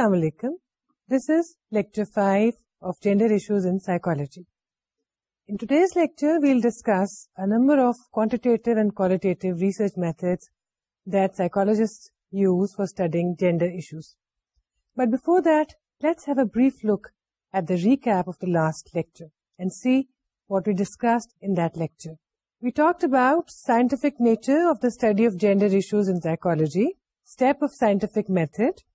السلام علیکم this is lecture five of gender issues in psychology in today's lecture we'll discuss a number of quantitative and qualitative research method that psychologist use for studying gender issues but before that let's have a brief look at the recap of the last lecture and see what we discussed in that lecture we talk about scientific nature of the study of gender issues in psychology step of scientific method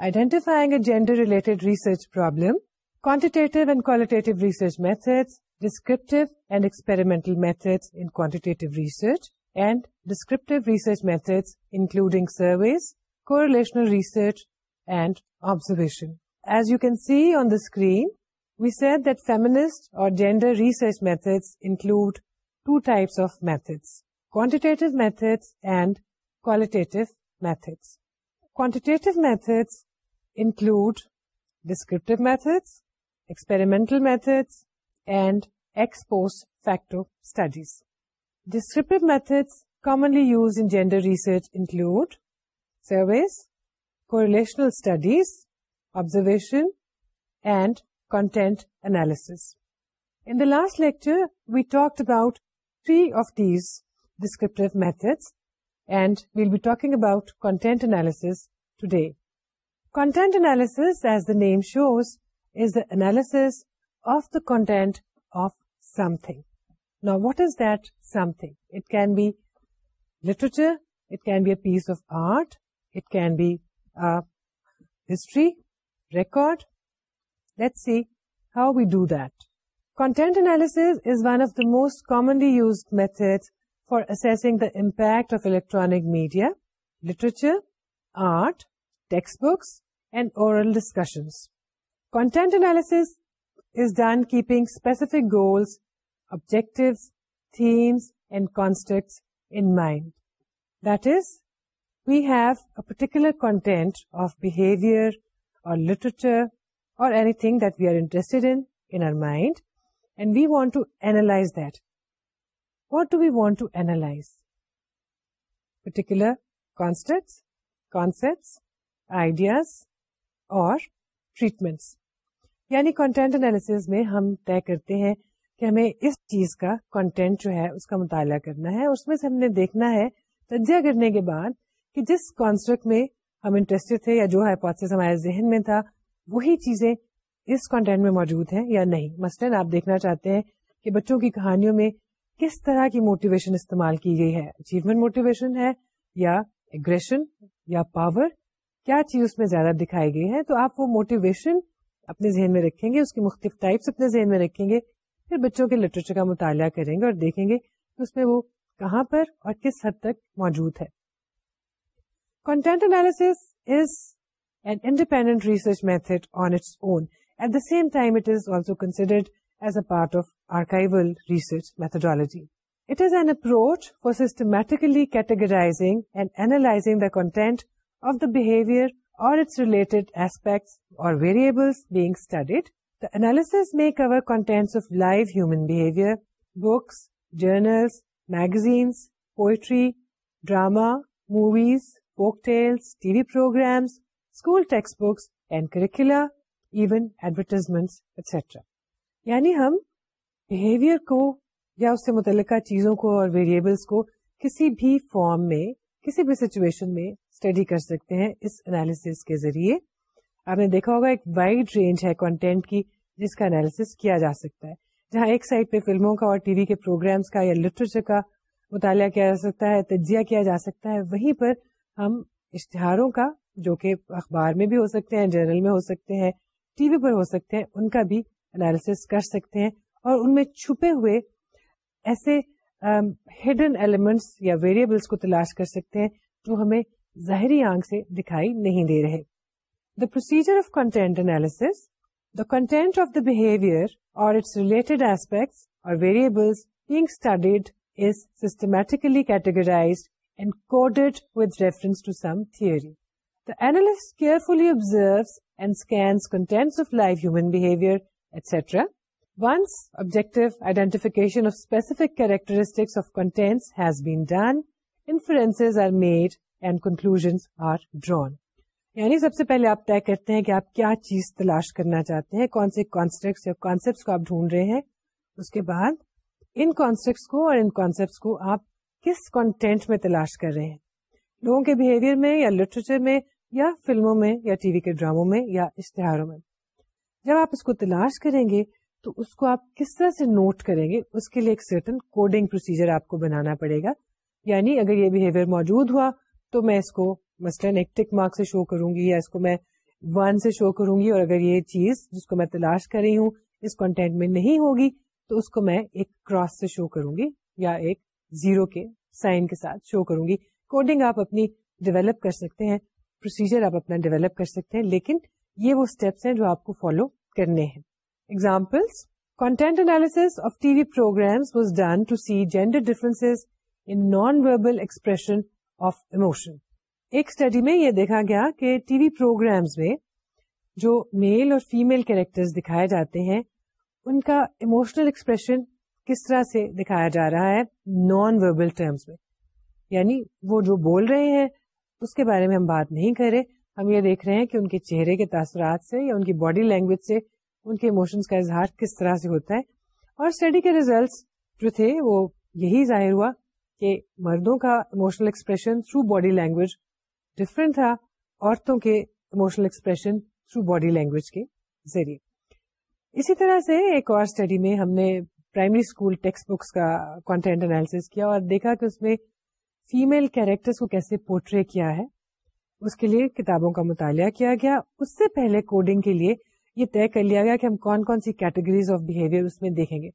identifying a gender-related research problem, quantitative and qualitative research methods, descriptive and experimental methods in quantitative research, and descriptive research methods including surveys, correlational research, and observation. As you can see on the screen, we said that feminist or gender research methods include two types of methods, quantitative methods and qualitative methods. Quantitative methods include descriptive methods, experimental methods, and ex post facto studies. Descriptive methods commonly used in gender research include surveys, correlational studies, observation, and content analysis. In the last lecture, we talked about 3 of these descriptive methods, and we'll be talking about content analysis today. Content analysis, as the name shows, is the analysis of the content of something. Now, what is that something? It can be literature, it can be a piece of art, it can be a history, record. Let's see how we do that. Content analysis is one of the most commonly used methods for assessing the impact of electronic media, literature, art, text books and oral discussions content done keeping specific goals objective themes and concept have a particular content of behaviour اور literature اور ideas اور treatments یعنی content analysis میں ہم طے کرتے ہیں کہ ہمیں اس چیز کا کانٹینٹ جو ہے اس کا مطالعہ کرنا ہے اس میں سے ہم نے دیکھنا ہے تجزیہ کرنے کے بعد کہ جس کانسپٹ میں ہم انٹرسٹڈ تھے یا جو ہائپوتھس ہمارے ذہن میں تھا وہی چیزیں اس کانٹینٹ میں موجود ہیں یا نہیں مثلاً آپ دیکھنا چاہتے ہیں کہ بچوں کی کہانیوں میں کس طرح کی موٹیویشن استعمال کی گئی ہے اچیومنٹ موٹیویشن ہے یا اگریشن یا پاور کیا چیز اس میں زیادہ دکھائی گئی ہے تو آپ وہ موٹیویشن اپنے ذہن میں رکھیں گے اس کی مختلف ٹائپس اپنے ذہن میں رکھیں گے پھر بچوں کے لٹریچر کا مطالعہ کریں گے اور دیکھیں گے کہ اس میں وہ کہاں پر اور کس حد تک موجود ہے content analysis is an independent research method on its own at the same time it is also considered as a part of archival research methodology it is an approach systematically categorising and analysing the content of the behaviour or its related aspects or magazines poetry drama movies folk tales T V programmes school text books and curricula even advertisement etcetera یعنی ہم behaviour کو یا اس سے متعلقہ چیزوں کو اور variables کو کسی بھی فارم میں کسی بھی سچویشن میں اسٹڈی کر سکتے ہیں اس انالیس کے ذریعے آپ نے دیکھا ہوگا ایک وائڈ رینج ہے کانٹینٹ کی جس کا انالیس کیا جا سکتا ہے جہاں ایک سائڈ پہ فلموں کا اور ٹی وی کے پروگرامس کا یا لٹریچر کا مطالعہ کیا جا سکتا ہے تجزیہ کیا جا سکتا ہے وہیں پر ہم اشتہاروں کا جو کہ اخبار میں بھی ہو سکتے ہیں جرنل میں ہو سکتے ہیں ٹی وی پر ہو سکتے ہیں ان کا بھی انالیس کر سکتے ہیں اور ان میں چھپے ہوئے ایسے ہڈن ایلیمنٹس یا ویریبلس کو تلاش کر سکتے ہیں جو ہمیں ظاہری آنکھ سے دکھائی نہیں دے رہے the procedure of of content content analysis the the behaviour or its related aspects or variables being studied is systematically categorised and coded with reference to some theory Once objective identification of of specific characteristics contents has been done, inferences are made and conclusions are drawn یعنی سب سے پہلے آپ طے کرتے ہیں کہ آپ کیا چیز تلاش کرنا چاہتے ہیں کون سے یا کانسیپٹس کو آپ ڈھونڈ رہے ہیں اس کے بعد ان کانسیپٹس کانسیپٹس کو کو اور ان آپ کس کانٹینٹ میں تلاش کر رہے ہیں لوگوں کے بہیویئر میں یا لٹریچر میں یا فلموں میں یا ٹی وی کے ڈراموں میں یا اشتہاروں میں جب آپ اس کو تلاش کریں گے تو اس کو آپ کس طرح سے نوٹ کریں گے اس کے لیے ایک سرٹن کوڈنگ پروسیجر آپ کو بنانا پڑے گا یعنی اگر یہ بہیویئر موجود ہوا تو میں اس کو مثلاً ایک ٹک مارک سے شو کروں گی یا اس کو میں ون سے شو کروں گی اور اگر یہ چیز جس کو میں تلاش کر رہی ہوں اس کانٹینٹ میں نہیں ہوگی تو اس کو میں ایک کراس سے شو کروں گی یا ایک زیرو کے سائن کے ساتھ شو کروں گی کوڈنگ آپ اپنی ڈیولپ کر سکتے ہیں پروسیجر آپ اپنا ڈیولپ کر سکتے ہیں لیکن یہ وہ اسٹیپس ہیں جو آپ کو فالو کرنے ہیں examples content analysis of T V programmes was done to see gender difference in non verbal expression of emotion ایک اسٹڈی میں یہ دیکھا گیا کہ ٹی وی پروگرامس میں جو میل اور فیمل کیریکٹر دکھائے جاتے ہیں ان کا اموشنل ایکسپریشن کس طرح سے دکھایا جا رہا ہے نان وربل ٹرمس میں یعنی وہ جو بول رہے ہیں اس کے بارے میں ہم بات نہیں کرے ہم یہ دیکھ رہے ہیں کہ ان کے چہرے کے تاثرات سے یا ان کی باڈی لینگویج سے ان کے اموشنس کا اظہار کس طرح سے ہوتا ہے اور اسٹڈی کے ریزلٹس جو تھے وہ یہی ظاہر ہوا کہ مردوں کا emotional expression through body language different تھا عورتوں کے emotional expression through body language کے ذریعے اسی طرح سے ایک اور اسٹڈی میں ہم نے پرائمری اسکول ٹیکسٹ بکس کا کانٹینٹ انالیس کیا اور دیکھا کہ اس میں فیمل کیریکٹر کو کیسے پورٹری کیا ہے اس کے لیے کتابوں کا مطالعہ کیا گیا اس سے پہلے کوڈنگ کے لیے یہ طے کر لیا گیا کہ ہم کون کون سی کیٹیگریز آف بہیویئر اس میں دیکھیں گے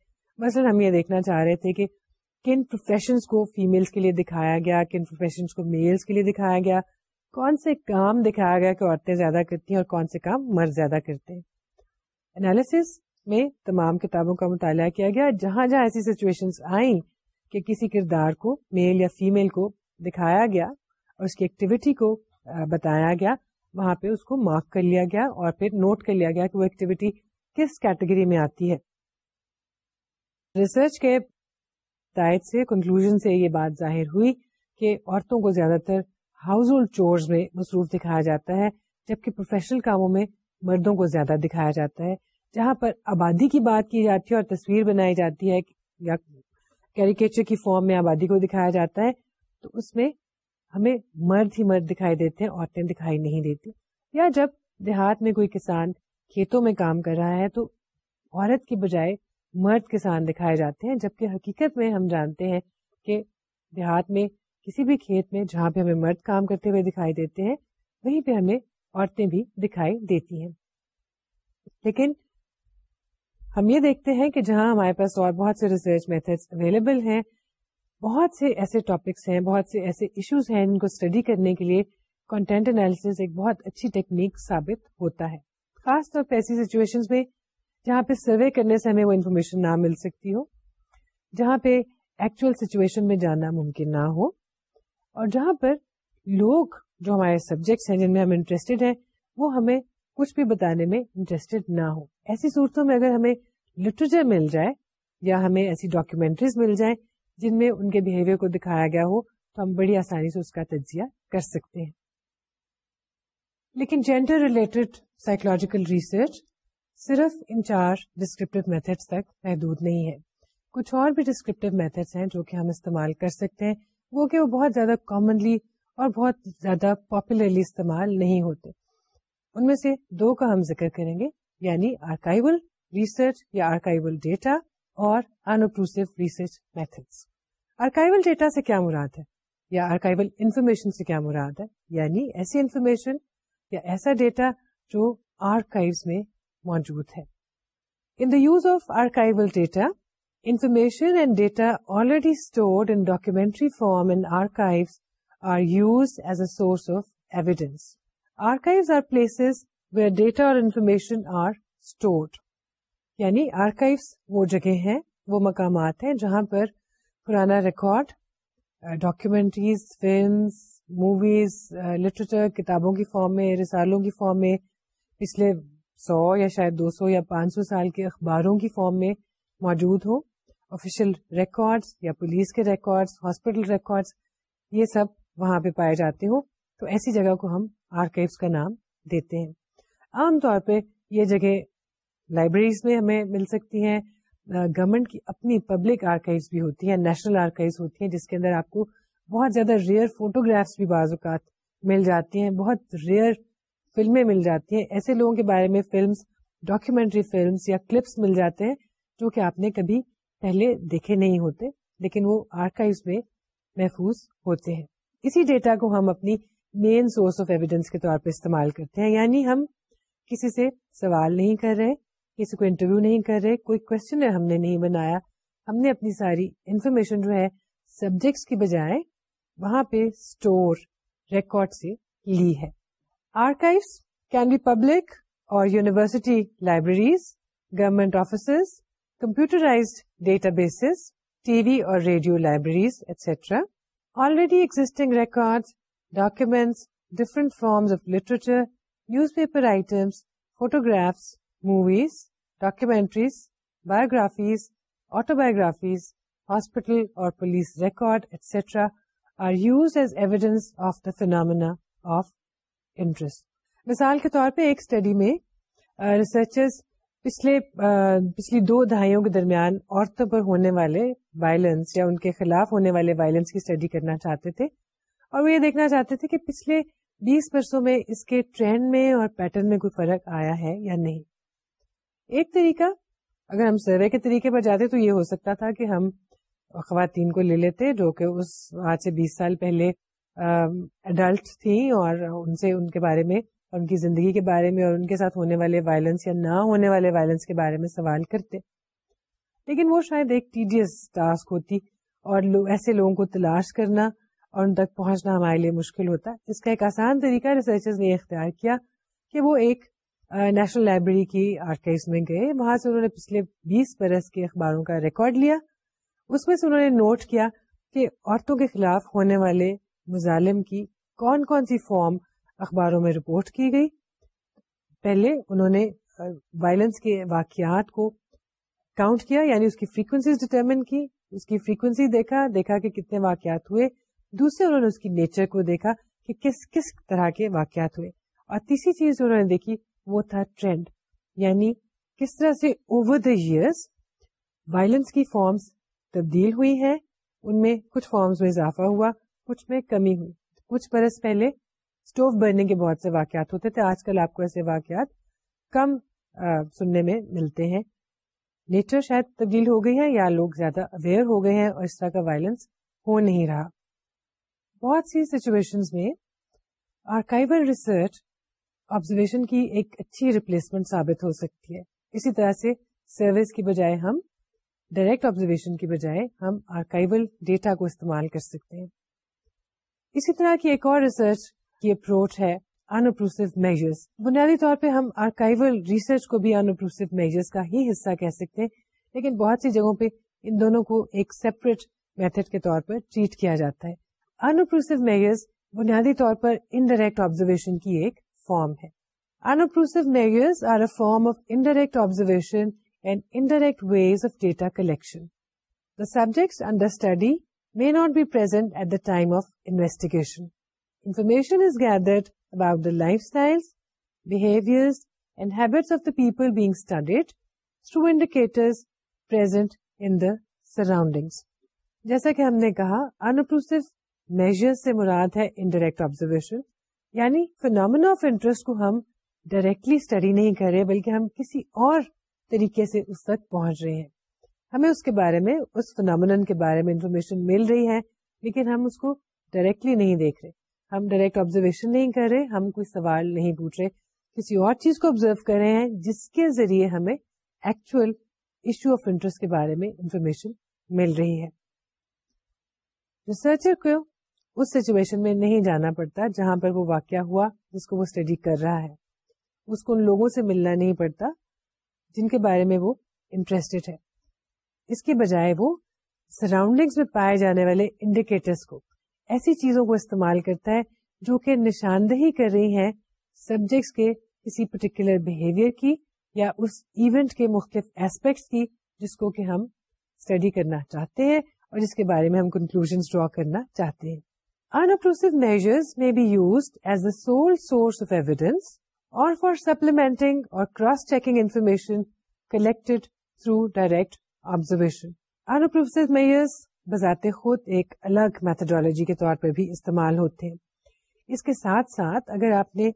مثلاً ہم یہ دیکھنا چاہ رہے تھے کہ کن پروفیشنس کو فیملس کے لیے دکھایا گیا کن پروفیشنز کو میلس کے لیے دکھایا گیا کون سے کام دکھایا گیا کہ عورتیں زیادہ کرتی ہیں اور کون سے کام مرد زیادہ کرتے ہیں انالیس میں تمام کتابوں کا مطالعہ کیا گیا جہاں جہاں ایسی سچویشن آئیں کہ کسی کردار کو میل یا فیمل کو دکھایا گیا اور اس کی ایکٹیویٹی کو بتایا گیا وہاں پہ اس کو مارک کر لیا گیا اور پھر نوٹ کر لیا گیا کہ وہ ایکٹیویٹی کس کیٹیگری میں آتی ہے ریسرچ کے کنکلوژ سے یہ بات ظاہر ہوئی کہ عورتوں کو زیادہ تر ہاؤس ہولڈ چورز میں مصروف دکھایا جاتا ہے جبکہ پروفیشنل کاموں میں مردوں کو زیادہ دکھایا جاتا ہے جہاں پر آبادی کی بات کی جاتی ہے اور تصویر بنائی جاتی ہے یا کیریکیچر کی فارم میں آبادی کو دکھایا جاتا ہے تو اس میں ہمیں مرد ہی مرد دکھائی دیتے ہیں عورتیں دکھائی نہیں دیتی یا جب دیہات میں کوئی کسان کھیتوں میں کام کر رہا ہے تو عورت کی بجائے مرد کسان دکھائے جاتے ہیں جبکہ حقیقت میں ہم جانتے ہیں کہ دیہات میں کسی بھی کھیت میں جہاں پہ ہمیں مرد کام کرتے ہوئے دکھائی دیتے ہیں وہیں پہ ہمیں عورتیں بھی دکھائی دیتی ہیں لیکن ہم یہ دیکھتے ہیں کہ جہاں ہمارے پاس اور بہت سے ریسرچ میتھڈ اویلیبل ہیں بہت سے ایسے ٹاپکس ہیں بہت سے ایسے ایشوز ہیں ان کو اسٹڈی کرنے کے لیے کنٹینٹ انالیس ایک بہت اچھی ٹیکنیک ثابت ہوتا ہے خاص طور پہ ایسی سچویشن میں جہاں پہ سروے کرنے سے ہمیں وہ انفارمیشن نہ مل سکتی ہو جہاں پہ ایکچوئل سچویشن میں جانا ممکن نہ ہو اور جہاں پر لوگ جو ہمارے سبجیکٹس ہیں جن میں ہم انٹرسٹیڈ ہیں وہ ہمیں کچھ بھی بتانے میں انٹرسٹڈ نہ ہو ایسی صورتوں میں اگر ہمیں لٹریچر مل جائے یا ہمیں ایسی ڈاکیومینٹریز مل جائیں جن میں ان کے بہیویئر کو دکھایا گیا ہو تو ہم بڑی آسانی سے اس کا تجزیہ کر سکتے ہیں لیکن جینڈر ریلیٹڈ سائیکولوجیکل ریسرچ صرف ان چار ڈسکرپٹیو میتھڈ تک محدود نہیں ہے کچھ اور بھی ڈسکرپٹیو میتھڈ ہیں جو کہ ہم استعمال کر سکتے ہیں وہ کہ وہ بہت زیادہ کامنلی اور بہت زیادہ پاپولرلی استعمال نہیں ہوتے ان میں سے دو کا ہم ذکر کریں گے یعنی آرکائیول ریسرچ یا archival data or inclusive research method archival data سے کیا مراد ہے یا آرکائیول انفارمیشن سے کیا مراد ہے یعنی ایسی انفارمیشن یا ایسا ڈیٹا جو آرکائیوز میں موجود ہے in the use of archival data information and data already stored in documentary form and archive are used as a source of evidence archives are places where data or information are stored یعنی archives وہ جگہ ہیں وہ مقامات ہیں جہاں پر پرانا record documentaries films movies literature کتابوں کی فارم میں رسالوں کی فارم میں پچھلے سو یا شاید دو سو یا پانچ سو سال کے اخباروں کی فارم میں موجود ہو آفیشیل ریکارڈ یا پولیس کے ریکارڈ ہاسپٹل ریکارڈس یہ سب وہاں پہ پائے جاتے ہوں تو ایسی جگہ کو ہم آرکیوس کا نام دیتے ہیں عام طور پہ یہ جگہ لائبریریز میں ہمیں مل سکتی ہیں گورنمنٹ کی اپنی پبلک آرکائوس بھی ہوتی ہیں نیشنل آرکائوس ہوتی ہیں جس کے اندر آپ کو بہت زیادہ ریئر فوٹوگرافس بھی بعض اوقات مل جاتی ہیں بہت ریئر فلمیں مل جاتی ہیں ایسے لوگوں کے بارے میں فلمس ڈاکیومینٹری فلمس یا کلپس مل جاتے ہیں جو کہ آپ نے کبھی پہلے دیکھے نہیں ہوتے لیکن وہ میں محفوظ ہوتے ہیں اسی ڈیٹا کو ہم اپنی مین سورس آف ایویڈینس کے طور پہ استعمال کرتے ہیں یعنی ہم کسی سے سوال نہیں کر رہے کسی کو انٹرویو نہیں کر رہے کوئی کوشچن ہم نے نہیں بنایا ہم نے اپنی ساری انفارمیشن جو ہے سبجیکٹس کی بجائے وہاں پہ اسٹور ریکارڈ سے لی ہے Archives can be public or university libraries, government offices, computerized databases, TV or radio libraries, etc. Already existing records, documents, different forms of literature, newspaper items, photographs, movies, documentaries, biographies, autobiographies, hospital or police record, etc. are used as evidence of the phenomena of interest مثال کے طور پہ ایک study میں researchers پچھلے پچھلی دو دہائیوں کے درمیان عورتوں پر ہونے والے وائلنس یا ان کے خلاف ہونے والے وائلنس کی اسٹڈی کرنا چاہتے تھے اور وہ یہ دیکھنا چاہتے تھے کہ پچھلے بیس برسوں میں اس کے ٹرینڈ میں اور پیٹرن میں کوئی فرق آیا ہے یا نہیں ایک طریقہ اگر ہم سروے کے طریقے پر جاتے تو یہ ہو سکتا تھا کہ ہم خواتین کو لے لیتے جو کہ اس آج سے بیس سال پہلے اڈلٹ تھیں اور ان سے ان کے بارے میں اور ان کی زندگی کے بارے میں اور ان کے ساتھ ہونے والے وائلنس یا نہ ہونے والے وائلنس کے بارے میں سوال کرتے لیکن وہ شاید ایک ٹیڈیس ٹاسک ہوتی اور ایسے لوگوں کو تلاش کرنا اور ان تک پہنچنا ہمارے لیے مشکل ہوتا اس کا ایک آسان طریقہ ریسرچر نے اختیار کیا کہ وہ ایک نیشنل لائبریری کی آرکائز میں گئے وہاں سے انہوں نے پچھلے بیس برس کے اخباروں کا ریکارڈ لیا اس میں سے انہوں نے نوٹ کیا کہ عورتوں کے خلاف ہونے والے مظالم کی کون کون سی فارم اخباروں میں رپورٹ کی گئی پہلے انہوں نے وائلنس کے واقعات کو کاؤنٹ کیا یعنی اس کی فریکوینسی ڈیٹرمن کی اس کی فریکوینسی دیکھا دیکھا کہ کتنے واقعات ہوئے دوسرے انہوں نے اس کی نیچر کو دیکھا کہ کس کس طرح کے واقعات ہوئے اور تیسری چیز انہوں نے دیکھی وہ تھا ٹرینڈ یعنی کس طرح سے اوور دا ایئرس وائلنس کی فارمس تبدیل ہوئی ہیں ان میں کچھ فارمس میں اضافہ ہوا کچھ میں کمی ہوئی کچھ برس پہلے اسٹوو بننے کے بہت سے واقعات ہوتے تھے آج کل آپ کو ایسے واقعات کم سننے میں ملتے ہیں نیچر شاید تبدیل ہو گئی ہے یا لوگ زیادہ اویئر ہو گئے ہیں اور اس طرح کا وائلنس ہو نہیں رہا بہت سی سچویشن میں آرکائیول ریسرچ آبزرویشن کی ایک اچھی ریپلیسمنٹ ثابت ہو سکتی ہے اسی طرح سے سروس کی بجائے ہم ڈائریکٹ آبزرویشن کی بجائے ہم آرکائیول ڈیٹا کو استعمال کر سکتے ہیں اسی طرح کی ایک اور ریسرچ کی اپروچ ہے انپروسو میجرس بنیادی طور پہ ہم آرکائیول ریسرچ کو بھی انپروسو میجرس کا ہی حصہ کہہ سکتے ہیں لیکن بہت سی جگہوں پہ ان دونوں کو ایک سیپریٹ میتھڈ کے طور پر ٹریٹ کیا جاتا ہے انپروسو میجرس بنیادی طور پر انڈائریکٹ آبزرویشن کی ایک فارم ہے measures are a form of indirect observation and indirect ways of data collection the subject under study may not be present at the the the time of of investigation. Information is gathered about lifestyles, behaviors, and habits people being studied through indicators present in the surroundings. جیسا کہ ہم نے کہا انپروس major سے مراد ہے indirect observation یعنی phenomena of interest کو ہم ڈائریکٹلی اسٹڈی نہیں کر رہے بلکہ ہم کسی اور طریقے سے اس تک پہنچ رہے ہیں ہمیں اس کے بارے میں اس فنامن کے بارے میں انفارمیشن مل رہی ہے لیکن ہم اس کو ڈائریکٹلی نہیں دیکھ رہے ہم ڈائریکٹ آبزرویشن نہیں کر رہے ہم کوئی سوال نہیں پوچھ رہے کسی اور چیز کو آبزرو کر رہے ہیں جس کے ذریعے ہمیں ایکچوئل ایشو آف انٹرسٹ کے بارے میں انفارمیشن مل رہی ہے ریسرچر کو اس سچویشن میں نہیں جانا پڑتا جہاں پر وہ واقع ہوا جس کو وہ اسٹڈی کر رہا ہے اس کو ان لوگوں سے ملنا نہیں پڑتا جن کے بارے میں وہ انٹرسٹیڈ ہے اس کے بجائے وہ سراؤنڈنگ میں پائے جانے والے انڈیکیٹرس کو ایسی چیزوں کو استعمال کرتا ہے جو کہ نشاندہی کر رہی ہیں سبجیکٹس کے کسی پرٹیکولر بہیویئر کی یا اس ایونٹ کے مختلف ایسپیکٹس کی جس کو کہ ہم اسٹڈی کرنا چاہتے ہیں اور جس کے بارے میں ہم کنکلوژ ڈرا کرنا چاہتے ہیں unobtrusive may be used as a sole source of evidence or for supplementing or cross checking information collected through direct observation آنو پروفیسر میئرس بذات خود ایک الگ میتھڈالوجی کے طور پہ بھی استعمال ہوتے ہیں اس کے ساتھ ساتھ اگر آپ نے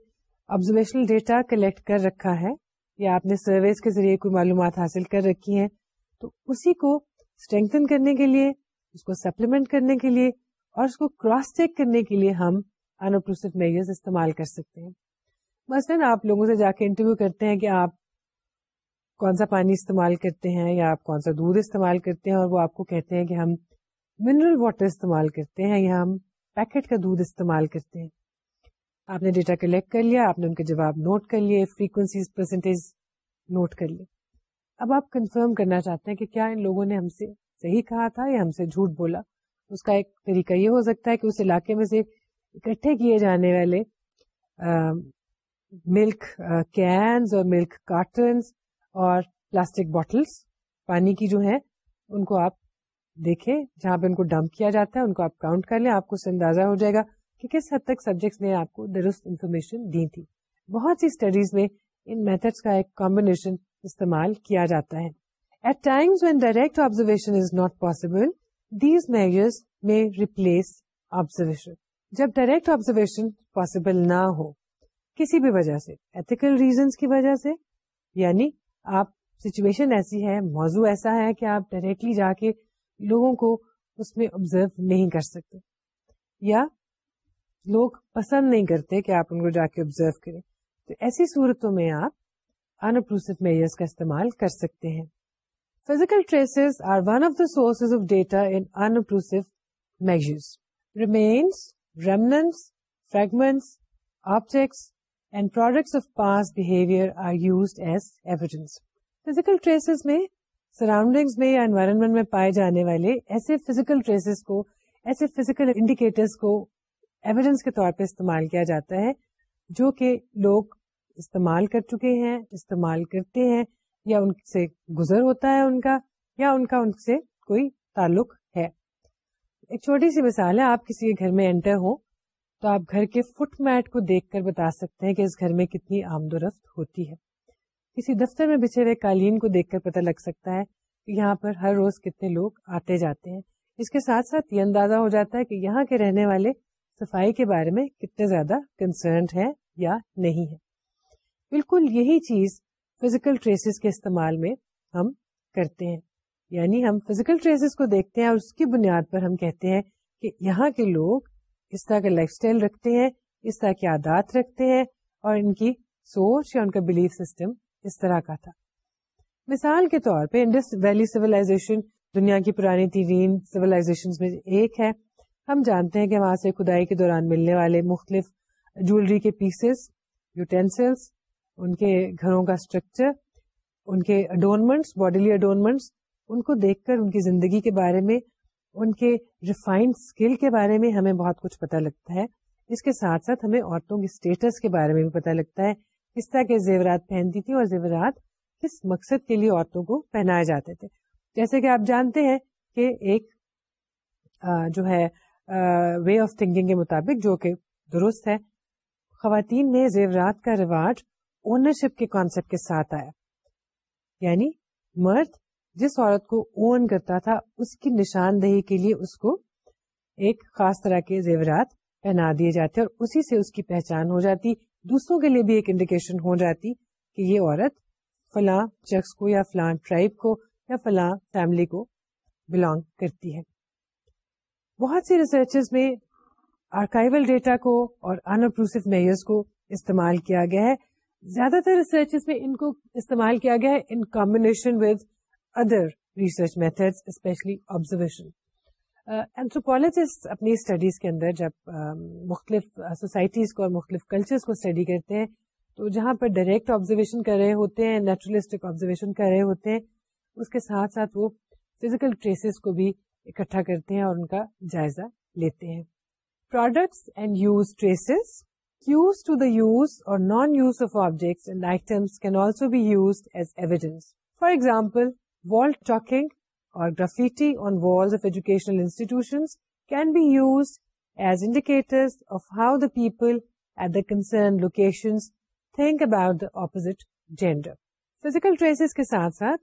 آبزرویشنل ڈیٹا کلیکٹ کر رکھا ہے یا آپ نے سرویز کے ذریعے کوئی معلومات حاصل کر رکھی ہیں تو اسی کو اسٹرینگن کرنے کے لیے اس کو سپلیمنٹ کرنے کے لیے اور اس کو کراس چیک کرنے کے لیے ہم انوپروسٹ میئرز استعمال کر سکتے ہیں مثلاً آپ لوگوں سے جا کے انٹرویو کرتے ہیں کہ آپ کون سا پانی استعمال کرتے ہیں یا آپ کون سا دودھ استعمال کرتے ہیں اور وہ آپ کو کہتے ہیں کہ ہم منرل واٹر استعمال کرتے ہیں یا ہم پیکٹ کا دودھ استعمال کرتے ہیں آپ نے ڈیٹا کلیکٹ کر لیا آپ نے ان کے جواب نوٹ کر لیے فریکوینسیز پرسنٹیج نوٹ کر لیے اب آپ کنفرم کرنا چاہتے ہیں کہ کیا ان لوگوں نے ہم سے صحیح کہا تھا یا ہم سے جھوٹ بولا اس کا ایک طریقہ یہ ہو سکتا ہے کہ اس علاقے میں سے اکٹھے کیے جانے والے ملک کینز اور ملک کارٹنس اور پلاسٹک بوٹلس پانی کی جو ہیں ان کو آپ دیکھیں جہاں پہ ان کو ڈمپ کیا جاتا ہے ان کو آپ آپ کاؤنٹ کر لیں کو اس اندازہ ہو جائے گا کہ کس حد تک سبجیکٹس نے آپ کو درست انفارمیشن دی تھی بہت سی اسٹڈیز میں ان میتھڈس کا ایک کمبینیشن استعمال کیا جاتا ہے at time when direct observation is not possible these measures may replace observation جب ڈائریکٹ آبزرویشن پاسبل نہ ہو کسی بھی وجہ سے ایتھیکل ریزنس کی وجہ سے یعنی آپ سچویشن ایسی ہے موضوع ایسا ہے کہ آپ ڈائریکٹلی جا کے لوگوں کو اس میں آبزرو نہیں کر سکتے یا لوگ پسند نہیں کرتے کہ آپ ان کو جا کے آبزرو کریں تو ایسی صورتوں میں آپ انپروسو میئرس کا استعمال کر سکتے ہیں physical are one of the sources of data انپروس remains remnants fragments objects and product of past behaviour physical traces میں سراؤنڈنگ میں یا انوائرمنٹ میں پائے جانے والے ایسے فیزیکل کو ایسے فیزیکل انڈیکیٹر کو ایویڈینس کے طور پہ استعمال کیا جاتا ہے جو کہ لوگ استعمال کر چکے ہیں استعمال کرتے ہیں یا ان سے گزر ہوتا ہے ان کا یا ان کا ان سے کوئی تعلق ہے ایک چھوٹی سی مثال ہے آپ کسی کے گھر میں انٹر ہوں تو آپ گھر کے فٹ میٹ کو دیکھ کر بتا سکتے ہیں کہ اس گھر میں کتنی آمد و رفت ہوتی ہے کسی دفتر میں بچھے ہوئے قالین کو دیکھ کر پتہ لگ سکتا ہے کہ یہاں پر ہر روز کتنے لوگ آتے جاتے ہیں اس کے ساتھ ساتھ یہ اندازہ ہو جاتا ہے کہ یہاں کے رہنے والے صفائی کے بارے میں کتنے زیادہ کنسرنڈ ہیں یا نہیں ہے بالکل یہی چیز فزیکل ٹریسز کے استعمال میں ہم کرتے ہیں یعنی ہم فزیکل ٹریسز کو دیکھتے ہیں اور اس کی بنیاد پر ہم کہتے ہیں کہ یہاں کے لوگ اس طرح کا لائف اسٹائل رکھتے ہیں اس طرح کی عادات رکھتے ہیں اور ان کی سوچ یا ان کا بلیف سسٹم اس طرح کا تھا مثال کے طور پہ انڈس ویلی سیولاشن دنیا کی پرانی سیولاشن میں ایک ہے ہم جانتے ہیں کہ وہاں سے کھدائی کے دوران ملنے والے مختلف جولری کے پیسز یوٹینسلس ان کے گھروں کا اسٹرکچر ان کے اڈونمنٹس باڈیلی اڈونمنٹس ان کو دیکھ کر ان کی زندگی کے بارے میں ان کے ریفائنڈ اسکل کے بارے میں ہمیں بہت کچھ پتا لگتا ہے اس کے ساتھ ساتھ ہمیں عورتوں کے اسٹیٹس کے بارے میں بھی پتا لگتا ہے کس طرح کے زیورات پہنتی تھی اور زیورات کس مقصد کے لیے عورتوں کو پہنائے جاتے تھے جیسے کہ آپ جانتے ہیں کہ ایک جو ہے وے آف تھنکنگ کے مطابق جو کہ درست ہے خواتین میں زیورات کا رواج اونرشپ کے کانسیپٹ کے ساتھ آیا یعنی مرد جس عورت کو اون کرتا تھا اس کی نشاندہی کے لیے اس کو ایک خاص طرح کے زیورات پہنا دیے جاتے اور اسی سے اس کی پہچان ہو جاتی دوسروں کے لیے بھی ایک انڈیکیشن ہو جاتی کہ یہ عورت فلاں شخص کو یا فلاں ٹرائب کو یا فلاں فیملی کو بلونگ کرتی ہے بہت سی ریسرچز میں آرکائیول ڈیٹا کو اور انپروسو میئرس کو استعمال کیا گیا ہے زیادہ تر ریسرچ میں ان کو استعمال کیا گیا ہے in combination with other research method especially observation anthropologist اپنی اسٹڈیز کے اندر جب مختلف سوسائٹیز کو مختلف کلچر کو اسٹڈی کرتے ہیں تو جہاں پر ڈائریکٹ آبزرویشن کر رہے ہوتے ہیں نیچرلسٹک آبزرویشن کر رہے ہوتے ہیں اس کے ساتھ ساتھ وہ فزیکل ٹریسز کو بھی اکٹھا کرتے ہیں اور ان کا جائزہ لیتے ہیں products and use traces non use of objects can also be use as evidence for example walling or graffiti on wall educational institutions can be use as indicator people at the concern location about اپینڈر physical traces کے ساتھ ساتھ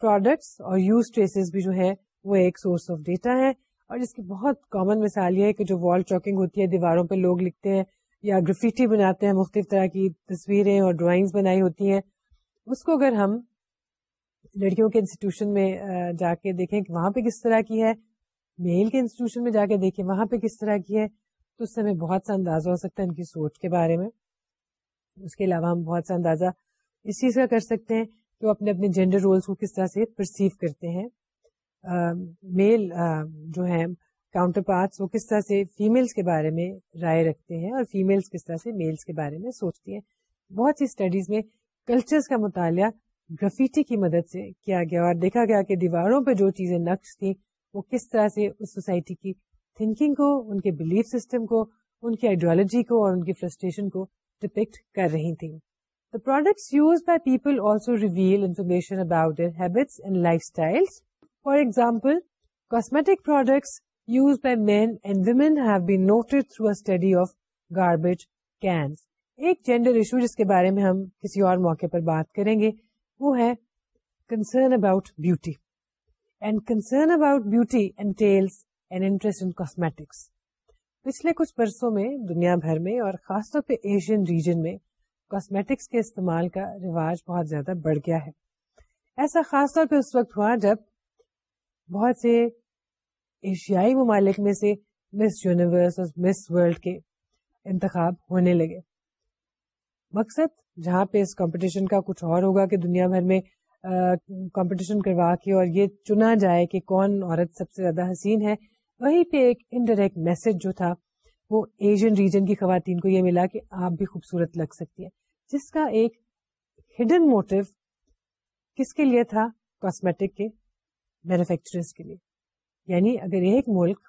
products اور use traces بھی جو ہے وہ ایک source of data ہے اور جس کی بہت کامن مثال یہ ہے کہ جو والی ہے دیواروں پہ لوگ لکھتے ہیں یا گرافیٹی بناتے ہیں مختلف طرح کی تصویریں اور ڈرائنگ بنائی ہوتی ہیں اس کو اگر ہم لڑکیوں کے انسٹیٹیوشن میں جا کے دیکھیں کہ وہاں پہ کس طرح کی ہے میل کے انسٹیٹیوشن میں جا کے دیکھیں وہاں پہ کس طرح کی ہے تو اس سے ہمیں بہت سا اندازہ ہو سکتا ہے ان کی سوچ کے بارے میں اس کے علاوہ ہم بہت سا اندازہ اس چیز کا کر سکتے ہیں کہ وہ اپنے اپنے جینڈر رولس کو کس طرح سے پرسیو کرتے ہیں میل جو ہے کاؤنٹر پارٹس وہ کس طرح سے فیمیلس کے بارے میں رائے رکھتے ہیں اور فیمیلس کس طرح سے میلس کے بارے میں سوچتی ہیں بہت سی اسٹڈیز میں کلچرس کا مطالعہ گرافیٹی کی مدد سے کیا گیا اور دیکھا گیا کہ دیواروں پہ جو چیزیں نقش تھی وہ کس طرح سے اس سوسائٹی کی تھنکنگ کو ان کے بلیف سسٹم کو ان کی آئیڈیالوجی کو اور ان کی فرسٹریشن کو ڈپکٹ کر رہی تھیں the products use by people also reveal information about their life style for example cosmetic products use by men and women have been note through study of garbage cans ایک gender issue جس کے بارے میں ہم کسی اور موقع پر بات کریں گے وہ ہے concern about beauty and concern about beauty and interest in cosmetics پچھلے کچھ برسوں میں دنیا بھر میں اور خاص طور پہ ایشین ریجن میں کاسمیٹکس کے استعمال کا رواج بہت زیادہ بڑھ گیا ہے ایسا خاص طور پہ اس وقت ہوا جب بہت سے ایشیائی ممالک میں سے مس یونیورس اور مس ورلڈ کے انتخاب ہونے لگے مقصد جہاں پہ اس کمپٹیشن کا کچھ اور ہوگا کہ دنیا بھر میں کمپٹیشن کروا کے اور یہ چنا جائے کہ کون عورت سب سے زیادہ حسین ہے وہیں پہ ایک انڈائریکٹ میسج جو تھا وہ ایشین ریجن کی خواتین کو یہ ملا کہ آپ بھی خوبصورت لگ سکتی ہیں جس کا ایک ہڈن موٹو کس کے لیے تھا کاسمیٹک کے مینوفیکچر کے لیے یعنی اگر ایک ملک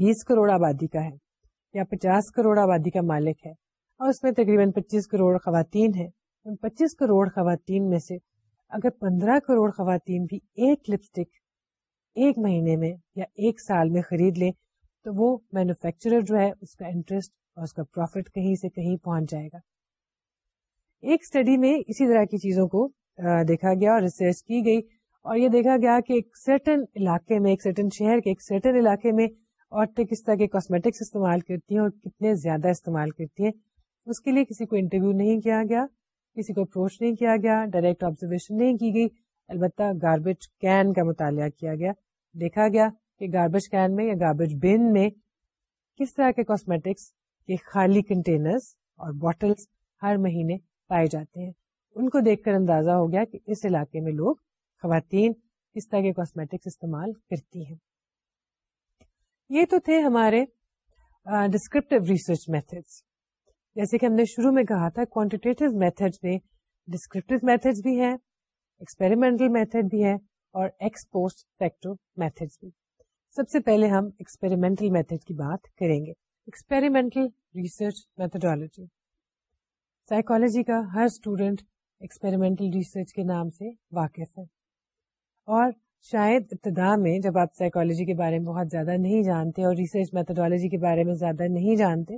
بیس کروڑ آبادی کا ہے یا پچاس کروڑ آبادی کا مالک ہے اور اس میں تقریباً پچیس کروڑ خواتین ہیں ان پچیس کروڑ خواتین میں سے اگر پندرہ کروڑ خواتین بھی ایک لپسٹک ایک مہینے میں یا ایک سال میں خرید لیں تو وہ مینوفیکچرر جو ہے اس کا انٹرسٹ اور اس کا پروفٹ کہیں سے کہیں پہنچ جائے گا ایک اسٹڈی میں اسی طرح کی چیزوں کو دیکھا گیا اور ریسرچ کی گئی اور یہ دیکھا گیا کہ ایک سرٹن علاقے میں ایک سرٹن شہر کے ایک سرٹن علاقے میں عورتیں کس طرح کے کاسمیٹکس استعمال کرتی ہیں اور کتنے زیادہ استعمال کرتی ہیں اس کے لیے کسی کو انٹرویو نہیں کیا گیا کسی کو اپروچ نہیں کیا گیا ڈائریکٹ آبزرویشن نہیں کی گئی البتہ گاربیج کین کا مطالعہ کیا گیا دیکھا گیا کہ گاربیج کین میں یا گاربیج بن میں کس طرح کے کاسمیٹکس کے خالی کنٹینرز اور بوٹلس ہر مہینے پائے جاتے ہیں ان کو دیکھ کر اندازہ ہو گیا کہ اس علاقے میں لوگ خواتین کس طرح کے کاسمیٹکس استعمال کرتی ہیں یہ تو تھے ہمارے ڈسکرپٹیو ریسرچ میتھڈس جیسے کہ ہم نے شروع میں کہا تھا کوانٹیٹیو میتھڈ میں ڈسکرپٹیو میتھڈ بھی ہیں ایکسپیریمنٹل میتھڈ بھی ہیں اور ایکس پوسٹ فیکٹو میتھڈ بھی سب سے پہلے ہم ایکسپیریمنٹل میتھڈ کی بات کریں گے ایکسپیریمنٹل ریسرچ میتھڈالوجی سائیکالوجی کا ہر اسٹوڈینٹ ایکسپیریمنٹل ریسرچ کے نام سے واقف ہے اور شاید ابتدا میں جب آپ سائیکالوجی کے بارے میں بہت زیادہ نہیں جانتے اور ریسرچ میتھڈالوجی کے بارے میں زیادہ نہیں جانتے